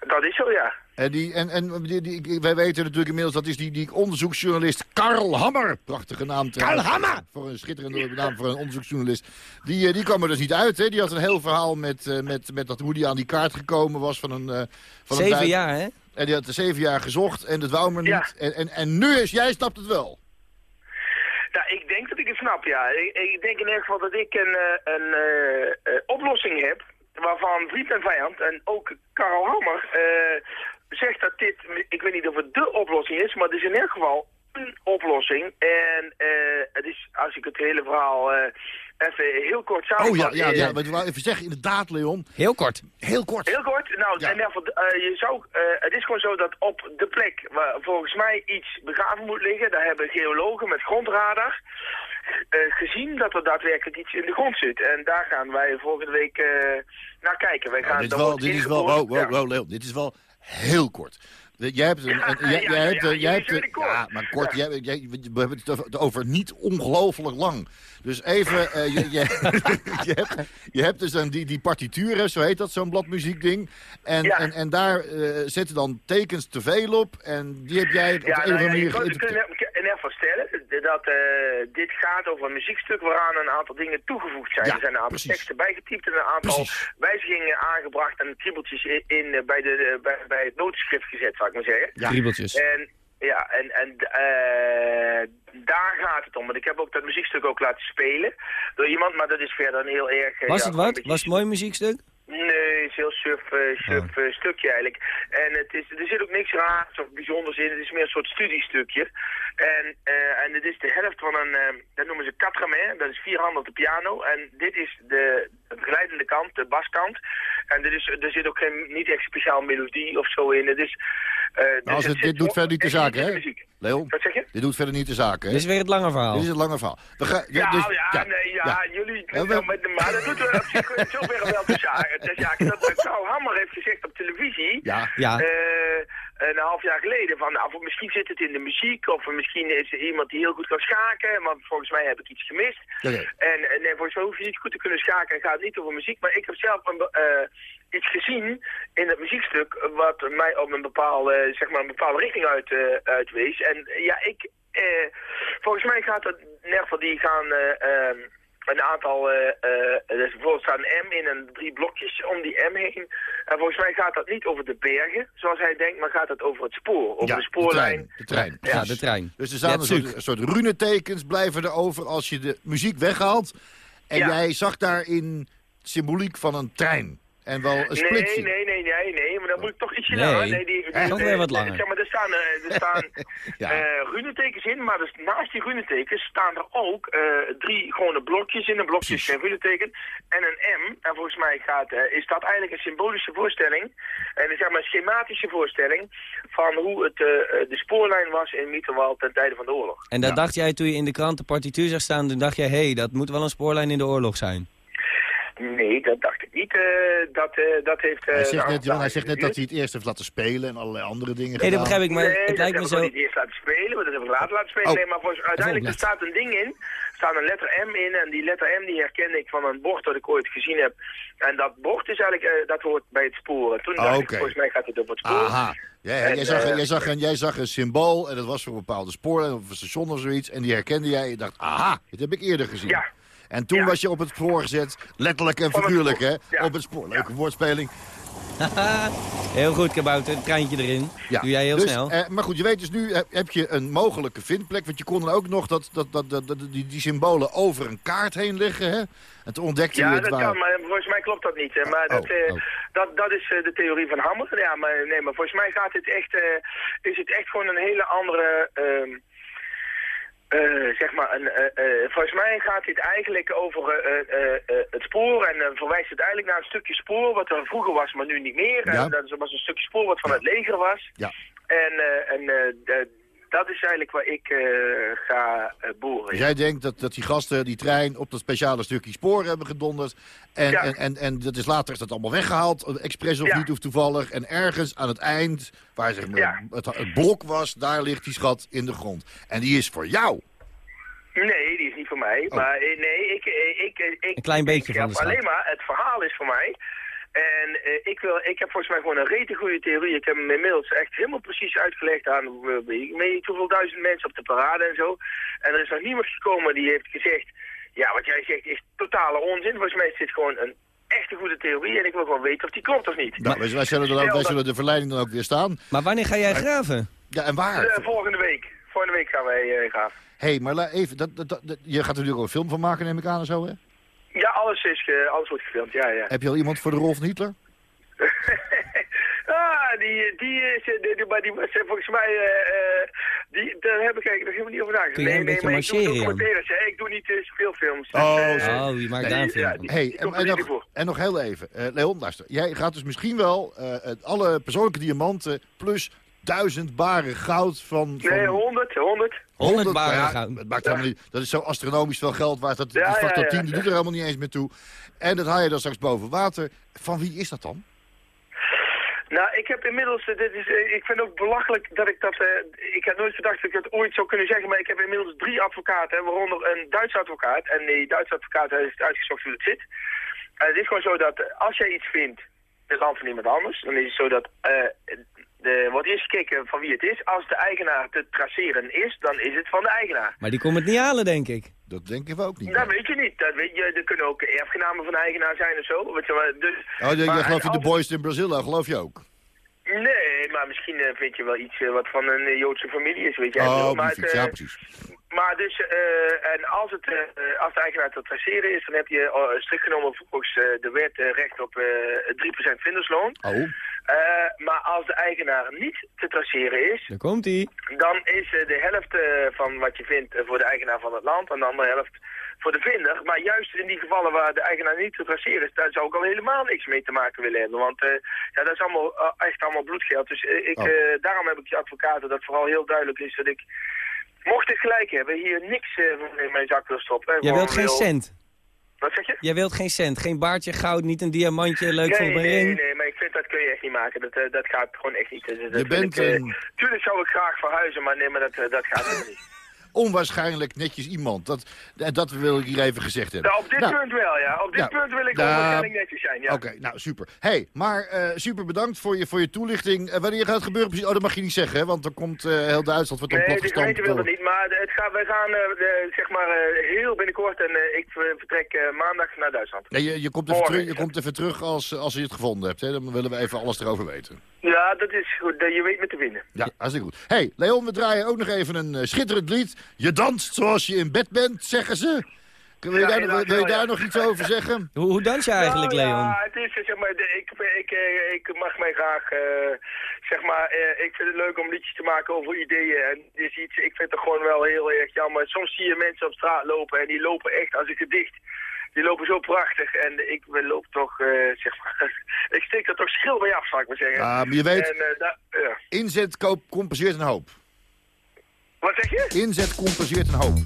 Dat is zo, ja. En, die, en, en die, die, wij weten natuurlijk inmiddels, dat is die, die onderzoeksjournalist Karl Hammer. Prachtige naam trouwens. Karl Hammer! Voor een schitterende naam voor een onderzoeksjournalist. Die, eh, die kwam er dus niet uit, hè. Die had een heel verhaal met, eh, met, met dat, hoe die aan die kaart gekomen was van een... eh, van een Zeven jaar, hè? En die had er zeven jaar gezocht en dat wou maar niet. Ja. En, en, en nu is, jij snapt het wel. Nou, ik denk dat ik het snap, ja. Ik, ik denk in ieder geval dat ik een, eh, een oplossing heb waarvan vriend en vijand, en ook Karel Hammer, eh, zegt dat dit, ik weet niet of het de oplossing is, maar het is in ieder geval een oplossing. En eh, het is, als ik het hele verhaal eh, even heel kort Oh ja, ja, eh, ja, maar ik wou even zeggen, inderdaad Leon. Heel kort. Heel kort. Heel kort, nou, Ja. in ieder geval, eh, je zou, eh, het is gewoon zo dat op de plek waar volgens mij iets begraven moet liggen, daar hebben geologen met grondradar eh, gezien dat er daadwerkelijk iets in de grond zit. En daar gaan wij volgende week eh, naar kijken. Wij Ja, gaan, dit, wel, dit is wel, wow, wow, Ja. wow, Leon, dit is wel heel kort. Jij hebt een, Ja, jij, ja, hebt, ja, jij hebt, een- ja, maar kort, jij, jij, we hebben het over- niet ongelooflijk lang. Dus even, eh, je, je, je, hebt, je hebt dus dan die, die partituur, hè, zo heet dat, zo'n bladmuziekding. En, en, en daar eh, zitten dan tekens te veel op en die heb jij op Ja, een of nou andere ja, je manier kunt je kunt in ieder geval stellen dat eh, dit gaat over een muziekstuk waaraan een aantal dingen toegevoegd zijn. Ja, er zijn een aantal precies. teksten bijgetypt en een aantal Precies. wijzigingen aangebracht en kriebeltjes in, in, eh, bij, de, eh, bij, bij het notenschrift gezet, zou ik maar zeggen. Ja. Kriebeltjes. En ja, en, en eh, daar gaat het om. Want ik heb ook dat muziekstuk ook laten spelen door iemand, maar dat is verder een heel erg... Was ja, het wat? Was het mooi muziekstuk? Nee, het is een heel suf, suf Oh. stukje eigenlijk. En het is, er zit ook niks raars of bijzonders in. Het is meer een soort studiestukje. En, eh, en het is de helft van een, eh, dat noemen ze quatre Dat is vier handen op de piano. En dit is de, de begeleidende kant, de baskant. En er, is, er zit ook geen, niet echt speciaal melodie of zo in. Het is, eh, dus Nou, als het het, dit doet verder niet de de hè? Leon, Wat zeg je? dit doet verder niet de zaken, hè? Dit is weer het lange verhaal. Dit is het lange verhaal. We gaan, Ja, dus- ja, nee, ja, jullie Ja, we- nou, met de maar dat doet er op zich in zoverre wel de zaken. De zaken dat eh, Karl Hammer heeft gezegd op televisie, Ja, Ja. Een half jaar geleden, van nou, misschien zit het in de muziek, of misschien is er iemand die heel goed kan schaken, want volgens mij heb ik iets gemist. En nee, volgens mij hoef je niet goed te kunnen schaken en gaat het niet over muziek, maar ik heb zelf een, eh, iets gezien in het muziekstuk wat mij op een bepaalde, zeg maar, een bepaalde richting uit, eh, uitwees. En ja, ik, eh, volgens mij gaat het, in ieder geval die gaan... een aantal, eh eh dus bijvoorbeeld staat een M in en drie blokjes om die M heen. En volgens mij gaat dat niet over de bergen, zoals hij denkt, maar gaat het over het spoor, over Ja, de spoorlijn. trein. De trein. Ja, de trein. Dus er staan hebt een soort, soort runetekens blijven erover als je de muziek weghaalt. En Ja. jij zag daarin symboliek van een trein. En wel een Nee, nee, nee, nee, nee, maar dan moet ik toch ietsje Nee, langer. Nee, die, die, toch die- weer wat langer. Zeg maar, er staan, eh, er staan Ja. eh, runetekens in, maar dus naast die runetekens staan er ook eh, drie gewone blokjes in. Een blokje is geen runeteken en een M. En volgens mij gaat, eh, is dat eigenlijk een symbolische voorstelling. En zeg maar een schematische voorstelling van hoe het, de spoorlijn was in Mieterwald ten tijde van de oorlog. En dat Ja. dacht jij toen je in de krant de partituur zag staan, toen dacht jij, hé, hey, dat moet wel een spoorlijn in de oorlog zijn. Nee, dat dacht ik niet. eh, dat, eh, dat heeft... eh, Hij zegt, een net, hij zegt net dat hij het eerst heeft laten spelen en allerlei andere dingen Nee, dat begrijp ik, maar nee, het dat lijkt me heb ik ook zo... niet eerst laten spelen, maar dat heb ik later laten spelen. Oh. Nee, maar voor, uiteindelijk er staat een ding in, er staat een letter M in en die letter M die herkende ik van een bord dat ik ooit gezien heb. En dat bord is eigenlijk, eh, dat hoort bij het spoor. En toen Ah, dacht ik, volgens mij gaat het over het spoor. Aha. Ja, ja, En, jij, zag, eh, jij, zag een, jij zag een symbool en dat was voor een bepaalde spoorlijn of een station of zoiets. En die herkende jij en je dacht, aha, dit heb ik eerder gezien. Ja. En toen Ja. was je op het spoor gezet, letterlijk en figuurlijk hè, ja. op het spoor. Leuke woordspeling. Heel goed, Kabouter, het treintje erin. Ja. Doe jij heel dus, snel. eh, maar goed, je weet dus nu heb, heb je een mogelijke vindplek. Want je kon dan ook nog dat, dat, dat, dat, dat- die, die symbolen over een kaart heen leggen. Hè? En toen ontdekte je Ja, het dat waar. kan, maar volgens mij klopt dat niet. Hè. Maar dat, Oh, eh, oh. dat, dat is eh, de theorie van Hammer. Ja, maar, nee, maar volgens mij gaat het echt, eh, is het echt gewoon een hele andere... ehm, eh, zeg maar, een, eh, eh, volgens mij gaat dit eigenlijk over het spoor en verwijst het eigenlijk naar een stukje spoor wat er vroeger was, maar nu niet meer. Ja. En dat was een stukje spoor wat van het leger was. Ja. En, en dat is eigenlijk waar ik eh, ga eh, boeren. Jij denkt dat, dat die gasten die trein op dat speciale stukje spoor hebben gedonderd. En, Ja. en, en, en dat is later is dat allemaal weggehaald, expres of Ja. niet of toevallig. En ergens aan het eind, waar zeg maar, Ja. het, het blok was, daar ligt die schat in de grond. En die is voor jou. Nee, die is niet voor mij. Oh. Maar eh, nee, ik, eh, ik, eh, ik, Een klein beetje ik van heb de schat. alleen maar het verhaal is voor mij. En eh, ik, wil, ik heb volgens mij gewoon een rete goede theorie. Ik heb hem inmiddels echt helemaal precies uitgelegd aan weet ik hoeveel duizend mensen op de parade en zo. En er is nog niemand gekomen die heeft gezegd, ja wat jij zegt is totale onzin. Volgens mij is dit gewoon een echte goede theorie en ik wil gewoon weten of die klopt of niet. Nou, wij, wij zullen, dan ook- wij zullen de verleiding dan ook weer staan. Maar wanneer ga jij graven? Ja, en waar? Eh, volgende week. Volgende week gaan wij eh graven. Hé, hey, maar even, dat, dat, dat- dat- je gaat er natuurlijk ook een film van maken, neem ik aan en zo, hè? Ja, alles, is, ge- alles wordt gefilmd, ja, ja. Heb je al iemand voor de rol van Hitler? ah, die, die is, eh, die, die, maar die eh, volgens mij, eh, eh, die, daar heb ik eigenlijk nog helemaal niet over nagedacht. Kun een nee, beetje nee, maar ik doe marcheren, Jan? documentaires, hè. Ik doe niet uh, speelfilms. Dus, Oh, eh, zo. Oh, je maakt daar een film ja, van. die- Hey, die en, nog, voor. en nog heel even. Eh, Leon, luister. Jij gaat dus misschien wel eh, het- alle persoonlijke diamanten plus duizend baren goud van... van Nee, 100, 100. 100 maar baren ja, goud. Het maakt helemaal niet, dat is zo astronomisch veel geld waard. Dat, Ja, die factor ja, ja. 10 die doet er helemaal niet eens meer toe. En dat haal je dan straks boven water. Van wie is dat dan? Nou, ik heb inmiddels, eh, dit is, eh, ik vind het ook belachelijk dat ik dat, eh, ik had nooit gedacht dat ik dat ooit zou kunnen zeggen, maar ik heb inmiddels drie advocaten, waaronder een Duitse advocaat. En die Duitse advocaat heeft uitgezocht hoe het zit. En het is gewoon zo dat eh, als jij iets vindt in het land van iemand anders, dan is het zo dat eh er wordt eerst gekeken van wie het is. Als de eigenaar te traceren is, dan is het van de eigenaar. Maar die komt het niet halen, denk ik. Dat denken we ook niet. Dat weet je niet. Dat weet je, er kunnen ook erfgenamen van de eigenaar zijn of zo. Weet je, maar, dus, Oh, je, maar geloof je de boys in Brazil, geloof je ook? Nee, maar misschien eh, vind je wel iets eh, wat van een eh, Joodse familie is, weet je. Oh, maar, het, ja precies. Maar dus, eh, en als, het, eh, eh, als de eigenaar te traceren is, dan heb je uh, strikt genomen volgens eh, de wet eh, recht op eh 3% vindersloon. Oh, Eh, maar als de eigenaar niet te traceren is, Daar komt dan is eh, de helft eh, van wat je vindt eh, voor de eigenaar van het land en de andere helft voor de vinder. Maar juist in die gevallen waar de eigenaar niet te traceren is, daar zou ik al helemaal niks mee te maken willen hebben. Want eh, ja, dat is allemaal, eh, echt allemaal bloedgeld. Dus eh, ik, Oh. eh, daarom heb ik die advocaten dat vooral heel duidelijk is dat ik, mocht ik gelijk hebben, hier niks eh, van in mijn zak wil stoppen. Jij wilt geen wil- cent. Wat zeg je? Jij wilt geen cent. Geen baardje goud, niet een diamantje, leuk nee, voor mijn nee, ring. nee, maar ik vind dat kun je echt niet maken. Dat, eh, dat gaat gewoon echt niet. Dus, dat Je bent ik, eh, een- Tuurlijk zou ik graag verhuizen, maar nee, maar dat, eh, dat gaat niet. Onwaarschijnlijk netjes iemand. Dat, dat wil ik hier even gezegd hebben. Nou, op dit Nou, punt wel, ja. Op dit ja. punt wil ik Nou, onwaarschijnlijk netjes zijn, ja. Oké, nou super. hey, maar eh, super bedankt voor je, voor je toelichting. Eh, wanneer gaat het gebeuren precies? Oh, dat mag je niet zeggen, hè? Want dan komt eh, heel Duitsland wordt dan Nee, de gemeente wil het niet, maar het gaat, wij gaan eh, zeg maar eh, heel binnenkort en eh, ik ver- vertrek maandag naar Duitsland. Nee, je, je, komt even terug, je ja. komt even terug als, als je het gevonden hebt. Hè? Dan willen we even alles erover weten. Ja, dat is goed. je weet me te winnen. Ja, hartstikke goed. hey, Leon, we draaien ook nog even een schitterend lied. Je danst zoals je in bed bent, zeggen ze. Wil je, Ja, daar, helaas wil je wel, ja. daar nog iets over zeggen? Hoe, hoe dans je eigenlijk, Nou, Leon? Ja, het is zeg maar, de- ik, ik, eh, ik mag mij graag, eh, zeg maar, eh, ik vind het leuk om liedjes te maken over ideeën. En dit is iets, ik vind het gewoon wel heel erg jammer. Soms zie je mensen op straat lopen en die lopen echt als een gedicht. Die lopen zo prachtig en ik loop toch, eh, zeg maar, ik steek er toch schil mee af, zal ik maar zeggen. Ah, maar je weet- En, da- ja. Inzet koop, compenseert een hoop. Wat zeg je? Inzet compenseert een hoop.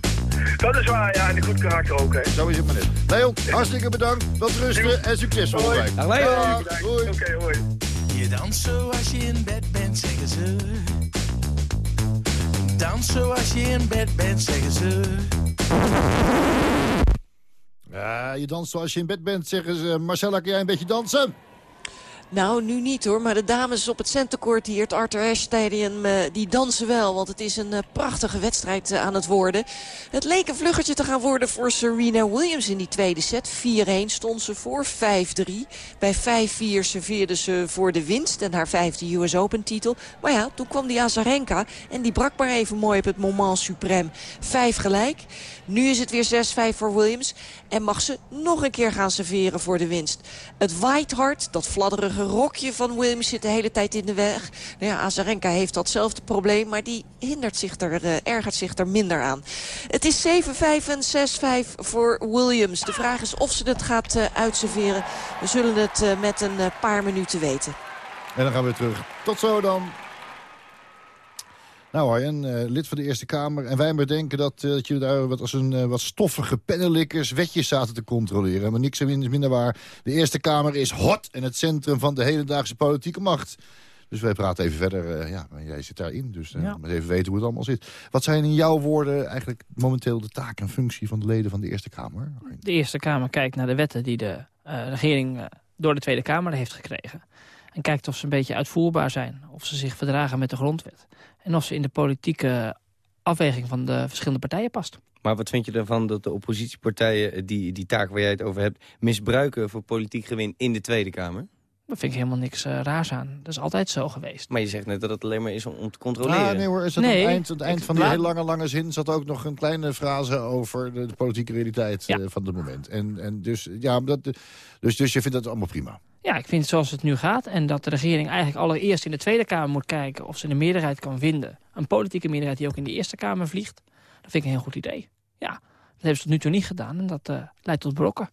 Dat is waar, ja, en een goed karakter ook, hè. Zo is het maar net. Leon, hartstikke bedankt. Wat rusten en succes. Dag, Leon. Dag, doei. Oké, hoi. Je danst zoals je in bed bent, zeggen ze. Dans zoals je in bed bent, zeggen ze. Ja, je danst zoals je in bed bent, zeggen ze. Marcella, kan jij een beetje dansen? Nou, nu niet hoor. Maar de dames op het centercourt hier, het Arthur Ashe Stadium, eh, die dansen wel. Want het is een eh, prachtige wedstrijd eh, aan het worden. Het leek een vluggetje te gaan worden voor Serena Williams in die tweede set. 4-1 stond ze voor, 5-3. Bij 5-4 serveerde ze voor de winst en haar vijfde US Open titel. Maar ja, toen kwam die Azarenka en die brak maar even mooi op het moment suprême. Vijf gelijk. Nu is het weer 6-5 voor Williams. En mag ze nog een keer gaan serveren voor de winst. Het White Hart, dat fladderige rokje van Williams zit de hele tijd in de weg. Nou ja, Azarenka heeft datzelfde probleem, maar die hindert zich er, uh, ergert zich er minder aan. Het is 7-5 en 6-5 voor Williams. De vraag is of ze het gaat uh, uitserveren. We zullen het uh, met een paar minuten weten. En dan gaan we terug. Tot zo dan. Nou Arjen, uh, lid van de Eerste Kamer. En wij maar denken dat, uh, dat jullie daar wat als een uh, wat stoffige pennenlikkers wetjes zaten te controleren. Maar niks is minder waar. De Eerste Kamer is hot en het centrum van de hedendaagse politieke macht. Dus wij praten even verder. ja, jij zit daarin, dus ja. even weten hoe het allemaal zit. Wat zijn in jouw woorden eigenlijk momenteel de taak en functie van de leden van de Eerste Kamer? De Eerste Kamer kijkt naar de wetten die de regering door de Tweede Kamer heeft gekregen. En kijkt of ze een beetje uitvoerbaar zijn. Of ze zich verdragen met de grondwet. En of ze in de politieke afweging van de verschillende partijen past. Maar wat vind je ervan dat de oppositiepartijen die, die taak waar jij het over hebt... misbruiken voor politiek gewin in de Tweede Kamer? Daar vind ik helemaal niks uh, raars aan. Dat is altijd zo geweest. Maar je zegt net dat het alleen maar is om, om te controleren. Ah, nee hoor, is dat nee, aan het eind, het eind van die hele lange, lange zin... zat ook nog een kleine frase over de, de politieke realiteit ja. uh, van het moment. En, en dus, ja, dat, dus, dus je vindt dat allemaal prima? Ja, ik vind het zoals het nu gaat. En dat de regering eigenlijk allereerst in de Tweede Kamer moet kijken... of ze een meerderheid kan vinden. Een politieke meerderheid die ook in de Eerste Kamer vliegt. Dat vind ik een heel goed idee. Ja, dat hebben ze tot nu toe niet gedaan. En dat uh, leidt tot brokken.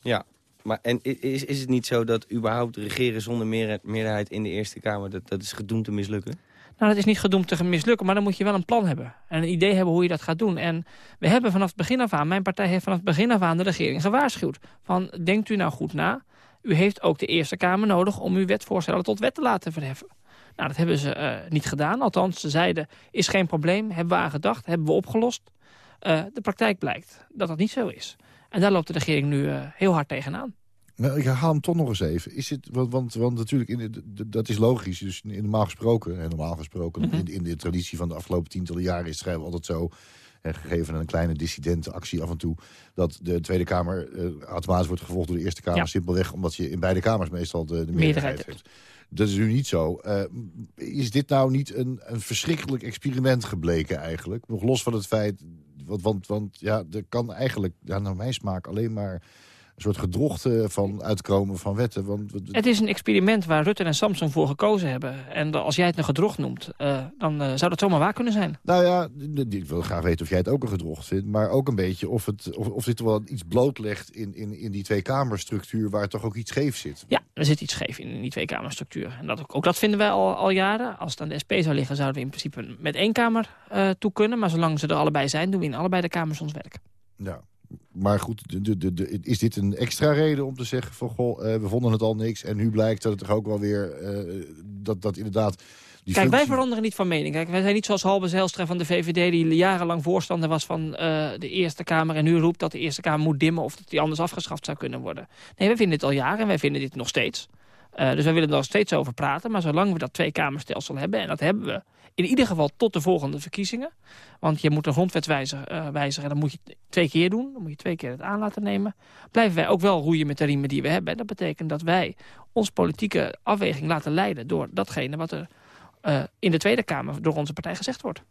Ja, maar en is, is het niet zo dat überhaupt regeren zonder meerderheid in de Eerste Kamer... dat, dat is gedoemd te mislukken? Nou, dat is niet gedoemd te mislukken, maar dan moet je wel een plan hebben. En een idee hebben hoe je dat gaat doen. En we hebben vanaf het begin af aan, mijn partij heeft vanaf het begin af aan de regering gewaarschuwd. Van, denkt u nou goed na, u heeft ook de Eerste Kamer nodig om uw wetvoorstellen tot wet te laten verheffen. Nou, dat hebben ze uh, niet gedaan. Althans, ze zeiden, is geen probleem, hebben we aan gedacht, hebben we opgelost. Uh, de praktijk blijkt dat dat niet zo is. En daar loopt de regering nu uh, heel hard tegenaan. Nou, ik haal hem toch nog eens even. Is het, want, want, want natuurlijk, in de, dat is logisch. Dus in, normaal gesproken, en normaal gesproken... Mm -hmm. in, in, de traditie van de afgelopen tientallen jaren is het schrijven altijd zo... En gegeven een kleine dissidentenactie af en toe... dat de Tweede Kamer uh, automatisch wordt gevolgd door de Eerste Kamer. Ja. Simpelweg omdat je in beide kamers meestal de, de meerderheid, meerderheid hebt. Dat is nu niet zo. Uh, is dit nou niet een, een verschrikkelijk experiment gebleken eigenlijk? Nog los van het feit... Want, want, want ja, er kan eigenlijk, ja, naar mijn smaak, alleen maar een soort gedrochten van uitkomen van wetten. Want... Het is een experiment waar Rutte en Samson voor gekozen hebben. En als jij het een gedrocht noemt, uh, dan uh, zou dat zomaar waar kunnen zijn. Nou ja, ik wil graag weten of jij het ook een gedrocht vindt. Maar ook een beetje of, het, of, of dit wel iets blootlegt in, in, in die twee-kamerstructuur... waar toch ook iets scheef zit. Ja, er zit iets scheef in, in die twee-kamerstructuur. En dat, ook, ook dat vinden wij al, al jaren. Als het aan de SP zou liggen, zouden we in principe met één kamer uh, toe kunnen. Maar zolang ze er allebei zijn, doen we in allebei de kamers ons werk. Ja, maar goed, de, de, de, is dit een extra reden om te zeggen van... goh, uh, we vonden het al niks en nu blijkt dat het toch ook wel weer... Uh, dat, dat inderdaad... Die Kijk, functie... wij veranderen niet van mening. Kijk, wij zijn niet zoals Halbe Zijlstra van de VVD... die jarenlang voorstander was van uh, de Eerste Kamer... en nu roept dat de Eerste Kamer moet dimmen... of dat die anders afgeschaft zou kunnen worden. Nee, wij vinden dit al jaren en wij vinden dit nog steeds. Uh, dus wij willen er nog steeds over praten. Maar zolang we dat twee-kamerstelsel hebben... en dat hebben we in ieder geval tot de volgende verkiezingen. Want je moet een grondwet wijzigen, uh, wijzigen. Dan moet je twee keer doen. Dan moet je twee keer het aan laten nemen. Blijven wij ook wel roeien met de riemen die we hebben. En dat betekent dat wij onze politieke afweging laten leiden... door datgene wat er uh, in de Tweede Kamer door onze partij gezegd wordt.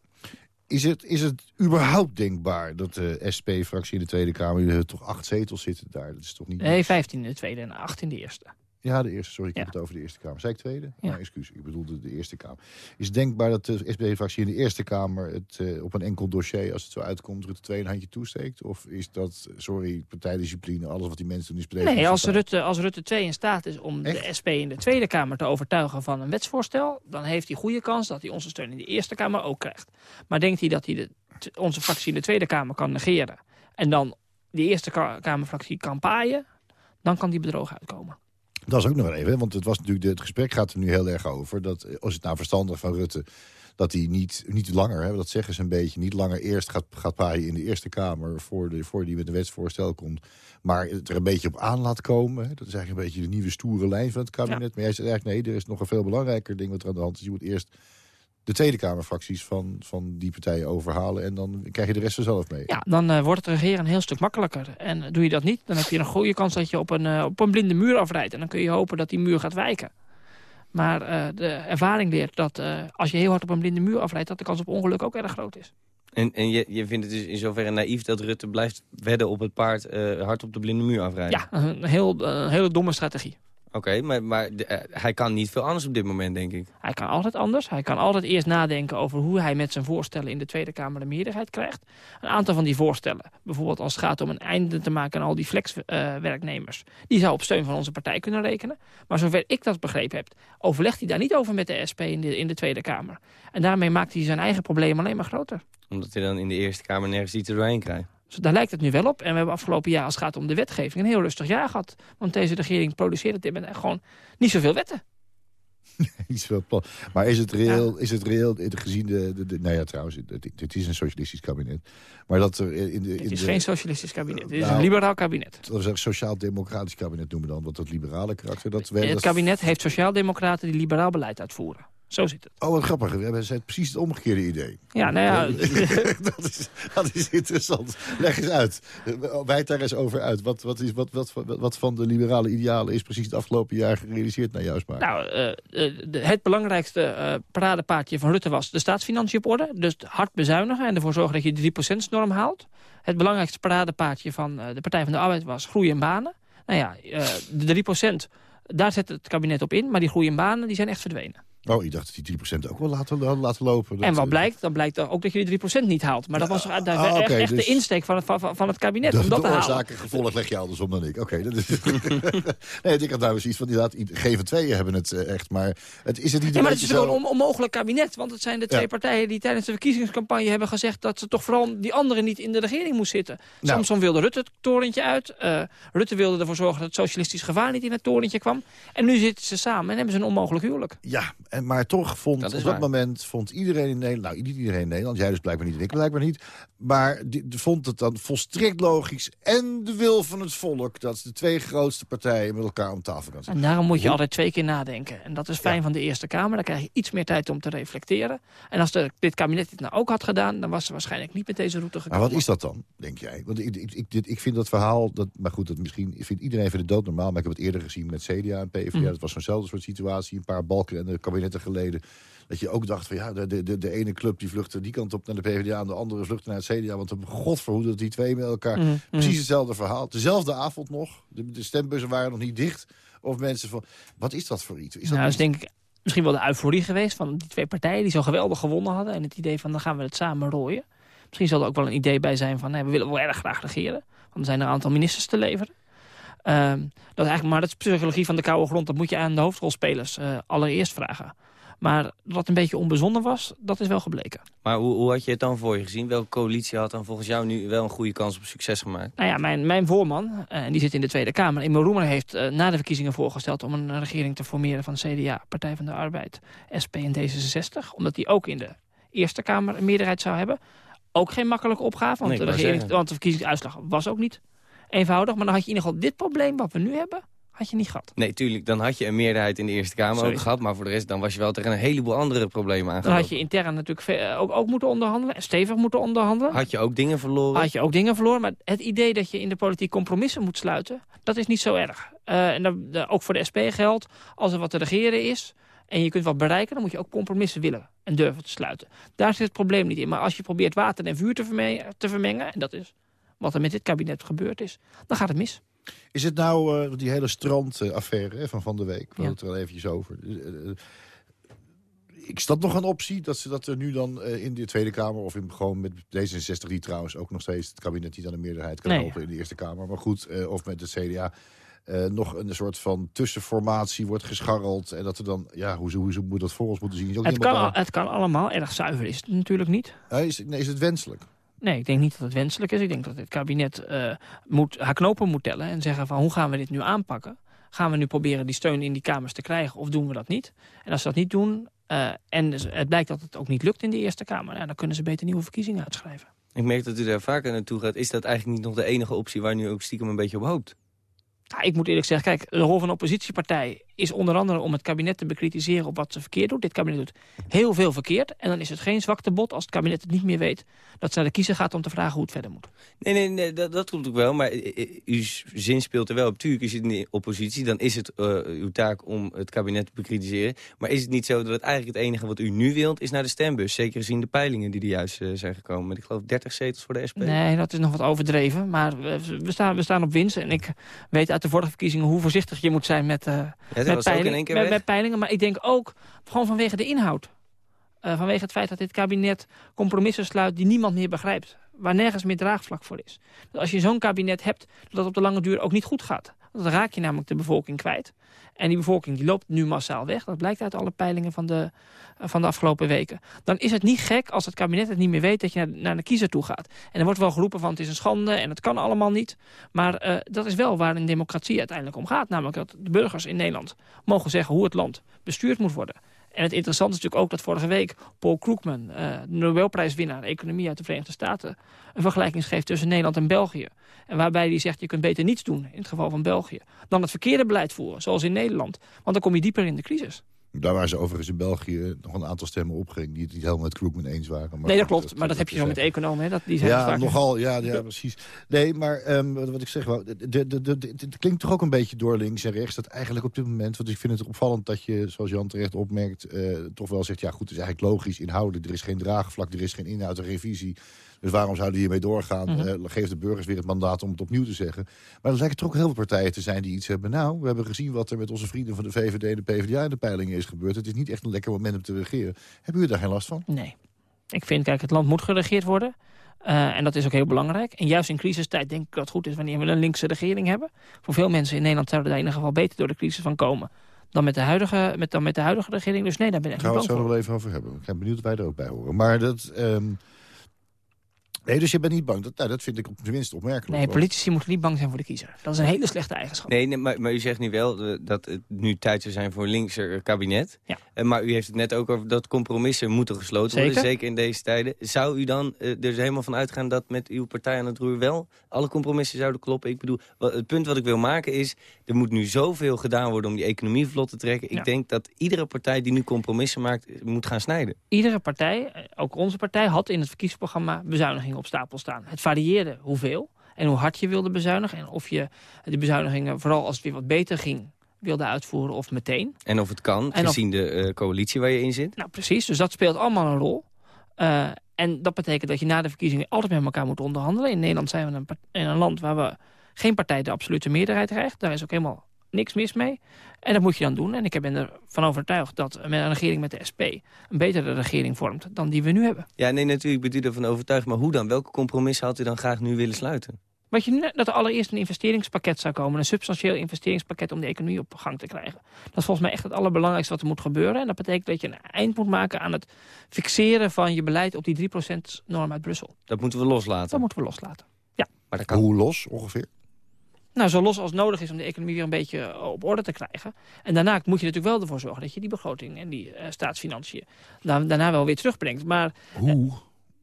Is het, is het überhaupt denkbaar dat de SP-fractie in de Tweede Kamer... jullie toch acht zetels zitten daar? Dat is toch niet... Nee, vijftien in de Tweede en acht in de Eerste. Ja, de eerste. Sorry, ik ja. heb het over de Eerste Kamer. Zei ik tweede? Ja. Nou, excuus. Ik bedoelde de Eerste Kamer. Is het denkbaar dat de SB-fractie in de Eerste Kamer... het uh, op een enkel dossier, als het zo uitkomt... Rutte twee een handje toesteekt? Of is dat, sorry, partijdiscipline... alles wat die mensen doen is? Nee, als Rutte, als Rutte 2 in staat is om Echt? de SP in de Tweede Kamer te overtuigen... van een wetsvoorstel... dan heeft hij goede kans dat hij onze steun in de Eerste Kamer ook krijgt. Maar denkt hij dat hij de, onze fractie in de Tweede Kamer kan negeren... en dan de Eerste Kamerfractie kan paaien... dan kan die bedrogen uitkomen. Dat is ook nog even, want het, was natuurlijk, het gesprek gaat er nu heel erg over. Dat, eh, als het nou verstandig van Rutte dat hij niet, niet langer, hè, dat zeggen ze een beetje... niet langer eerst gaat, gaat paaien in de Eerste Kamer... voor, de, voor die met een wetsvoorstel komt... maar het er een beetje op aan laat komen. Hè. Dat is eigenlijk een beetje de nieuwe stoere lijn van het kabinet. Ja. Maar jij zegt eigenlijk, nee, er is nog een veel belangrijker ding wat er aan de hand is. Je moet eerst de Tweede Kamerfracties van, van die partijen overhalen... en dan krijg je de rest vanzelf mee. Ja, dan uh, wordt het regeren een heel stuk makkelijker. En doe je dat niet, dan heb je een goede kans dat je op een, uh, op een blinde muur afrijdt. En dan kun je hopen dat die muur gaat wijken. Maar uh, de ervaring leert dat als je heel hard op een blinde muur afrijdt... dat de kans op ongeluk ook erg groot is. En, en je, je vindt het dus in zoverre naïef dat Rutte blijft wedden op het paard... hard op de blinde muur afrijden? Ja, een, heel, een hele domme strategie. Oké, maar, maar eh, hij kan niet veel anders op dit moment, denk ik. Hij kan altijd anders. Hij kan altijd eerst nadenken over hoe hij met zijn voorstellen in de Tweede Kamer de meerderheid krijgt. Een aantal van die voorstellen, bijvoorbeeld als het gaat om een einde te maken aan al die flexwerknemers, die zou op steun van onze partij kunnen rekenen. Maar zover ik dat begrepen heb, overlegt hij daar niet over met de SP in de, in de Tweede Kamer. En daarmee maakt hij zijn eigen probleem alleen maar groter. Omdat hij dan in de Eerste Kamer nergens iets doorheen krijgt. Dus daar lijkt het nu wel op. En we hebben afgelopen jaar, als het gaat om de wetgeving, een heel rustig jaar gehad. Want deze regering produceert op dit moment gewoon niet zoveel wetten. Iets veel plan. Maar is het reëel, is het reëel eh, gezien de, de, de... Nou ja, trouwens, dit, is een socialistisch kabinet. Maar dat er in de... In Het is de, geen socialistisch kabinet. Het is Nou, een liberaal kabinet. Dat is een sociaal-democratisch kabinet noemen dan. Wat dat liberale karakter... Dat, we, Het dat- kabinet heeft sociaaldemocraten die liberaal beleid uitvoeren. Zo zit het. Oh, wat grappig. We hebben het precies het omgekeerde idee. Ja, nou ja, dat, is, dat is interessant. Leg eens uit. Wijd daar eens over uit. Wat, wat, is, wat, wat, van de liberale idealen is precies het afgelopen jaar gerealiseerd naar jouw smaak? Nou, eh, eh, het belangrijkste paradepaadje van Rutte was de staatsfinanciën op orde. Dus hard bezuinigen en ervoor zorgen dat je de 3%-norm haalt. Het belangrijkste paradepaadje van de Partij van de Arbeid was groei en banen. Nou ja, de 3%, daar zet het kabinet op in. Maar die groei en banen die zijn echt verdwenen. Oh, ik dacht dat die 3% ook wel laten, laten lopen. Dat, en wat eh, blijkt? Dan blijkt ook dat je de 3% niet haalt. Maar dat was daar ah, echt, echt dus- de insteek van het, van, van het kabinet. De, om dat de te halen. oorzaak en gevolg leg je andersom dan ik. Oké, dat is... nee, ik had nou eens iets van, inderdaad, geven tweeën hebben het eh, echt. Maar het, is het niet Ja, maar het is zo... een onmogelijk kabinet. Want het zijn de twee Ja. partijen die tijdens de verkiezingscampagne hebben gezegd... dat ze toch vooral die anderen niet in de regering moest zitten. Nou. Samson wilde Rutte het torentje uit. eh, Rutte wilde ervoor zorgen dat het socialistisch gevaar niet in het torentje kwam. En nu zitten ze samen en hebben ze een onmogelijk huwelijk. Ja, en, maar toch vond Dat op dat waar. moment vond iedereen in Nederland... Nou, niet iedereen in Nederland, jij dus blijkbaar niet en ik blijkbaar niet. Maar die, vond het dan volstrekt logisch en de wil van het volk... dat de twee grootste partijen met elkaar om tafel gaan zitten. En daarom moet je Hoe- altijd twee keer nadenken. En dat is fijn van de Eerste Kamer. Dan krijg je iets meer tijd om te reflecteren. En als de, dit kabinet dit nou ook had gedaan... dan was ze waarschijnlijk niet met deze route Maar gekomen. wat is dat dan, denk jij? Want ik, ik, ik, dit, ik vind dat verhaal, dat, maar goed, dat misschien vindt iedereen vindt het doodnormaal. Maar ik heb het eerder gezien met CDA en PvdA. Mm. Dat was zo'nzelfde soort situatie, een paar balken en de kabinetten geleden. Dat je ook dacht van ja, de, de, de ene club die vluchtte die kant op naar de PvdA... en de andere vluchtte naar het CDA. Want godverhoede dat die twee met elkaar... Mm, mm. Precies hetzelfde verhaal. Dezelfde avond nog. De, de stembussen waren nog niet dicht. Of mensen van, wat is dat voor iets? Is dat Nou, dat is denk ik misschien wel de euforie geweest van die twee partijen die zo geweldig gewonnen hadden. En het idee van dan gaan we het samen rooien. Misschien zal er ook wel een idee bij zijn van nee, we willen wel erg graag regeren. Want er zijn er een aantal ministers te leveren. Ehm, dat eigenlijk, maar dat is psychologie van de koude grond. Dat moet je aan de hoofdrolspelers eh, allereerst vragen. Maar dat het een beetje onbezonnen was, dat is wel gebleken. Maar hoe, hoe had je het dan voor je gezien? Welke coalitie had dan volgens jou nu wel een goede kans op succes gemaakt? Nou ja, mijn, mijn voorman, eh, en die zit in de Tweede Kamer... Emil Roemer heeft eh, na de verkiezingen voorgesteld... om een regering te formeren van CDA, Partij van de Arbeid, SP en D66. Omdat die ook in de Eerste Kamer een meerderheid zou hebben. Ook geen makkelijke opgave, want, Nee, de, regering, want de verkiezingsuitslag was ook niet eenvoudig. Maar dan had je in ieder geval dit probleem wat we nu hebben, had je niet gehad. Nee, tuurlijk, dan had je een meerderheid in de Eerste Kamer Sorry. ook gehad. Maar voor de rest, dan was je wel tegen een heleboel andere problemen Dan aangelopen. had je intern natuurlijk eh, ook, ook moeten onderhandelen. En stevig moeten onderhandelen. Had je ook dingen verloren? had je ook dingen verloren. Maar het idee dat je in de politiek compromissen moet sluiten... dat is niet zo erg. Eh, en ook voor de SP geldt. Als er wat te regeren is en je kunt wat bereiken... dan moet je ook compromissen willen en durven te sluiten. Daar zit het probleem niet in. Maar als je probeert water en vuur te vermengen... Te vermengen en dat is wat er met dit kabinet gebeurd is... dan gaat het mis. Is het nou eh, die hele strandaffaire hè, van van de week? We hadden Ja. het er al eventjes over. Eh, eh, Is dat nog een optie? Dat ze dat er nu dan eh, in de Tweede Kamer... of in, gewoon met D66, die trouwens ook nog steeds... het kabinet niet aan de meerderheid kan Nee. helpen in de Eerste Kamer. Maar goed, eh, of met het CDA... eh, nog een soort van tussenformatie wordt gescharreld. En dat er dan, ja, hoe, hoe, hoe moet dat voor ons moeten zien? Is ook Het kan, al- het kan allemaal. Erg zuiver is het natuurlijk niet. Eh, is, nee, is het wenselijk? Nee, ik denk niet dat het wenselijk is. Ik denk dat dit kabinet eh, moet, haar knopen moet tellen en zeggen van hoe gaan we dit nu aanpakken? Gaan we nu proberen die steun in die kamers te krijgen of doen we dat niet? En als ze dat niet doen eh, en dus het blijkt dat het ook niet lukt in de Eerste Kamer... ja, dan kunnen ze beter nieuwe verkiezingen uitschrijven. Ik merk dat u daar vaker naartoe gaat. Is dat eigenlijk niet nog de enige optie waar u ook stiekem een beetje op hoopt? Nou, ik moet eerlijk zeggen, kijk, de rol van een oppositiepartij is onder andere om het kabinet te bekritiseren op wat ze verkeerd doet. Dit kabinet doet heel veel verkeerd. En dan is het geen zwaktebod als het kabinet het niet meer weet... dat ze naar de kiezer gaat om te vragen hoe het verder moet. Nee, nee, nee dat, dat klopt ook wel. Maar eh, eh, uw zin speelt er wel op. Tuurlijk, u zit in de oppositie. Dan is het uh, uw taak om het kabinet te bekritiseren. Maar is het niet zo dat het eigenlijk het enige wat u nu wilt... is naar de stembus? Zeker gezien de peilingen die er juist uh, zijn gekomen. Met, ik geloof, 30 zetels voor de SP. Nee, dat is nog wat overdreven. Maar we, we staan, we staan op winst. En ik weet uit de vorige verkiezingen hoe voorzichtig je moet zijn met, uh, ja, met, peiling, met, met, peilingen. Maar ik denk ook gewoon vanwege de inhoud. Uh, vanwege het feit dat dit kabinet compromissen sluit die niemand meer begrijpt. Waar nergens meer draagvlak voor is. Dat als je zo'n kabinet hebt, dat het op de lange duur ook niet goed gaat. Dan raak je namelijk de bevolking kwijt. En die bevolking die loopt nu massaal weg. Dat blijkt uit alle peilingen van de, van de afgelopen weken. Dan is het niet gek als het kabinet het niet meer weet dat je naar, naar de kiezer toe gaat. En er wordt wel geroepen van het is een schande en het kan allemaal niet. Maar uh, dat is wel waar een democratie uiteindelijk om gaat. Namelijk dat de burgers in Nederland mogen zeggen hoe het land bestuurd moet worden. En het interessante is natuurlijk ook dat vorige week Paul Krugman, uh, de Nobelprijswinnaar economie uit de Verenigde Staten, een vergelijking geeft tussen Nederland en België. En waarbij hij zegt, je kunt beter niets doen, in het geval van België, dan het verkeerde beleid voeren, zoals in Nederland. Want dan kom je dieper in de crisis. Daar waren ze overigens in België nog een aantal stemmen opging... die het niet helemaal met Krugman eens waren. Maar nee, dat klopt. Dat, maar dat, heb je zo met economen. Hè? Dat, die zijn ja, vaak... nogal. Ja, ja, precies. Nee, maar um, wat, wat, ik zeg, het klinkt toch ook een beetje door links en rechts... dat eigenlijk op dit moment, want ik vind het opvallend dat je... zoals Jan terecht opmerkt, uh, toch wel zegt... ja goed, het is eigenlijk logisch, inhoudelijk. Er is geen draagvlak, er is geen inhoud, een revisie... Dus waarom zouden die hiermee doorgaan? Mm -hmm. uh, geeft de burgers weer het mandaat om het opnieuw te zeggen. Maar er lijken toch ook heel veel partijen te zijn die iets hebben. Nou, we hebben gezien wat er met onze vrienden van de VVD en de PvdA in de peilingen is gebeurd. Het is niet echt een lekker moment om te regeren. Hebben jullie daar geen last van? Nee. Ik vind, kijk, het land moet geregeerd worden. Uh, en dat is ook heel belangrijk. En juist in crisistijd denk ik dat het goed is wanneer we een linkse regering hebben. Voor veel mensen in Nederland zouden daar in ieder geval beter door de crisis van komen dan met de huidige, met, dan met de huidige regering. Dus nee, daar ben ik Gaan we het zo nog wel even over hebben. Ik ben benieuwd of wij er ook bij horen. Maar dat... Um, Nee, dus je bent niet bang. Dat, nou, dat vind ik op zijn minst opmerkelijk. Nee, politici moeten niet bang zijn voor de kiezer. Dat is een hele slechte eigenschap. Nee, nee maar, maar, u zegt nu wel uh, dat het nu tijd zou zijn voor een linkser kabinet. Ja. Uh, maar u heeft het net ook over dat compromissen moeten gesloten zeker? worden. Zeker in deze tijden. Zou u dan uh, er dus helemaal van uitgaan dat met uw partij aan het roer wel alle compromissen zouden kloppen? Ik bedoel, het punt wat ik wil maken is... er moet nu zoveel gedaan worden om die economie vlot te trekken. Ik Ja. denk dat iedere partij die nu compromissen maakt, moet gaan snijden. Iedere partij, ook onze partij, had in het verkiezingsprogramma bezuinigingen op stapel staan. Het varieerde hoeveel en hoe hard je wilde bezuinigen. En of je de bezuinigingen, vooral als het weer wat beter ging, wilde uitvoeren of meteen. En of het kan, En of- gezien de eh, coalitie waar je in zit. Nou, precies. Dus dat speelt allemaal een rol. Eh, en dat betekent dat je na de verkiezingen altijd met elkaar moet onderhandelen. In Nederland zijn we een, in een land waar we geen partij de absolute meerderheid krijgt. Daar is ook helemaal niks mis mee. En dat moet je dan doen. En ik ben ervan overtuigd dat met een regering met de SP... een betere regering vormt dan die we nu hebben. Ja, nee, natuurlijk bent u ervan overtuigd. Maar hoe dan? Welke compromissen had u dan graag nu willen sluiten? Wat je nu, dat er allereerst een investeringspakket zou komen. Een substantieel investeringspakket om de economie op gang te krijgen. Dat is volgens mij echt het allerbelangrijkste wat er moet gebeuren. En dat betekent dat je een eind moet maken aan het fixeren van je beleid op die 3% norm uit Brussel. Dat moeten we loslaten. Dat moeten we loslaten. Maar dat kan... Hoe los ongeveer? Nou, zo los als nodig is om de economie weer een beetje eh, op orde te krijgen. En daarna moet je natuurlijk wel ervoor zorgen dat je die begroting en die eh, staatsfinanciën da- daarna wel weer terugbrengt. Maar Hoe?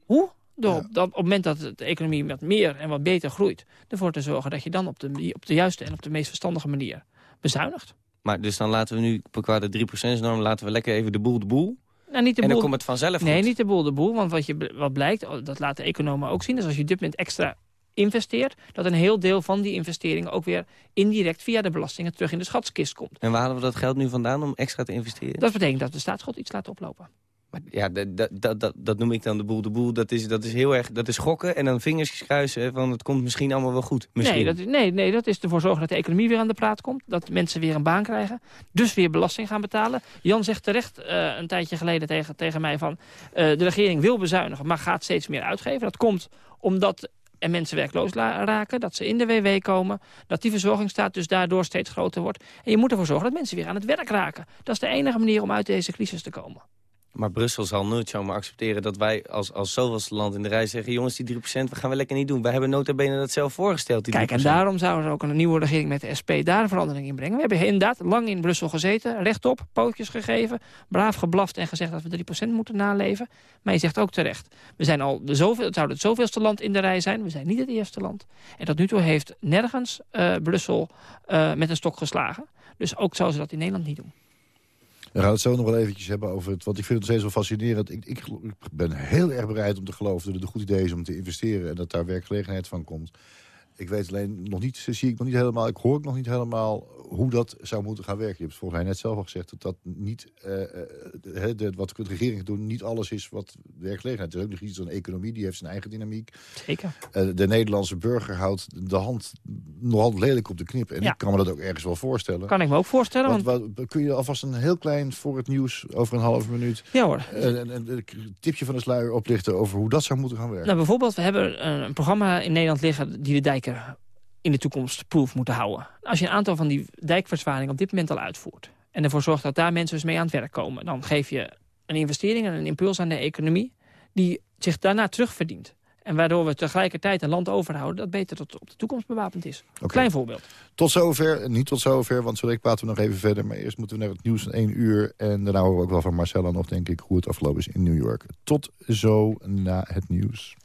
hoe? Door op, dat, op het moment dat de economie wat meer en wat beter groeit, ervoor te zorgen dat je dan op de, op de juiste en op de meest verstandige manier bezuinigt. Maar dus dan laten we nu qua de 3%-norm... laten we lekker even de boel de boel. Nou, niet de en dan boel- komt het vanzelf Nee, niet de boel de boel. Want wat, je, wat blijkt, oh, dat laten economen ook zien... is als je op dit moment extra investeert... dat een heel deel van die investeringen ook weer indirect via de belastingen terug in de schatskist komt. En waar halen we dat geld nu vandaan om extra te investeren? Dat betekent dat de staatsschuld iets laat oplopen. Maar ja, dat, dat, dat, dat, dat noem ik dan de boel de boel. Dat is, dat is heel erg, dat is gokken en dan vingers kruisen van het komt misschien allemaal wel goed. Misschien. Nee dat, is- nee, nee, dat is ervoor zorgen dat de economie weer aan de praat komt. Dat mensen weer een baan krijgen. Dus weer belasting gaan betalen. Jan zegt terecht eh, een tijdje geleden tegen, tegen mij van... eh, de regering wil bezuinigen, maar gaat steeds meer uitgeven. Dat komt omdat er mensen werkloos raken. Dat ze in de WW komen. Dat die verzorgingsstaat dus daardoor steeds groter wordt. En je moet ervoor zorgen dat mensen weer aan het werk raken. Dat is de enige manier om uit deze crisis te komen. Maar Brussel zal nooit zomaar accepteren dat wij als, als zoveelste land in de rij zeggen... jongens, die 3% we gaan we lekker niet doen. Wij hebben nota bene dat zelf voorgesteld, die Kijk, en daarom zou er ook een nieuwe regering met de SP daar een verandering in brengen. We hebben inderdaad lang in Brussel gezeten, rechtop, pootjes gegeven... braaf geblaft en gezegd dat we 3% moeten naleven. Maar je zegt ook terecht, we zijn al de zoveel, het zou het zoveelste land in de rij zijn. We zijn niet het eerste land. En tot nu toe heeft nergens uh, Brussel uh, met een stok geslagen. Dus ook zouden ze dat in Nederland niet doen. We gaan het zo nog wel eventjes hebben over het... want ik vind het steeds wel fascinerend. Ik, ik, ben heel erg bereid om te geloven dat het een goed idee is om te investeren... en dat daar werkgelegenheid van komt. Ik weet alleen nog niet, zie ik nog niet helemaal, ik hoor nog niet helemaal hoe dat zou moeten gaan werken. Je hebt volgens mij net zelf al gezegd dat dat niet, uh, de, wat de regering doen, niet alles is wat werkgelegenheid. Het is ook nog iets van economie, die heeft zijn eigen dynamiek. Zeker. Uh, de Nederlandse burger houdt de hand nogal lelijk op de knip. En ja. ik kan me dat ook ergens wel voorstellen. Kan ik me ook voorstellen. Want, want... Wat, kun je alvast een heel klein voor het nieuws over een halve minuut... Ja hoor. Een, een, een, tipje van de sluier oplichten over hoe dat zou moeten gaan werken. Nou, bijvoorbeeld, we hebben een programma in Nederland liggen die de dijken in de toekomst proef moeten houden. Als je een aantal van die dijkverzwaringen op dit moment al uitvoert... en ervoor zorgt dat daar mensen dus mee aan het werk komen... dan geef je een investering en een impuls aan de economie... die zich daarna terugverdient. En waardoor we tegelijkertijd een land overhouden... dat beter tot op de toekomst bewapend is. Okay. Klein voorbeeld. Tot zover, niet tot zover, want zo direct praten we nog even verder. Maar eerst moeten we naar het nieuws van één uur. En daarna horen we ook wel van Marcella nog, denk ik, hoe het afgelopen is in New York. Tot zo na het nieuws.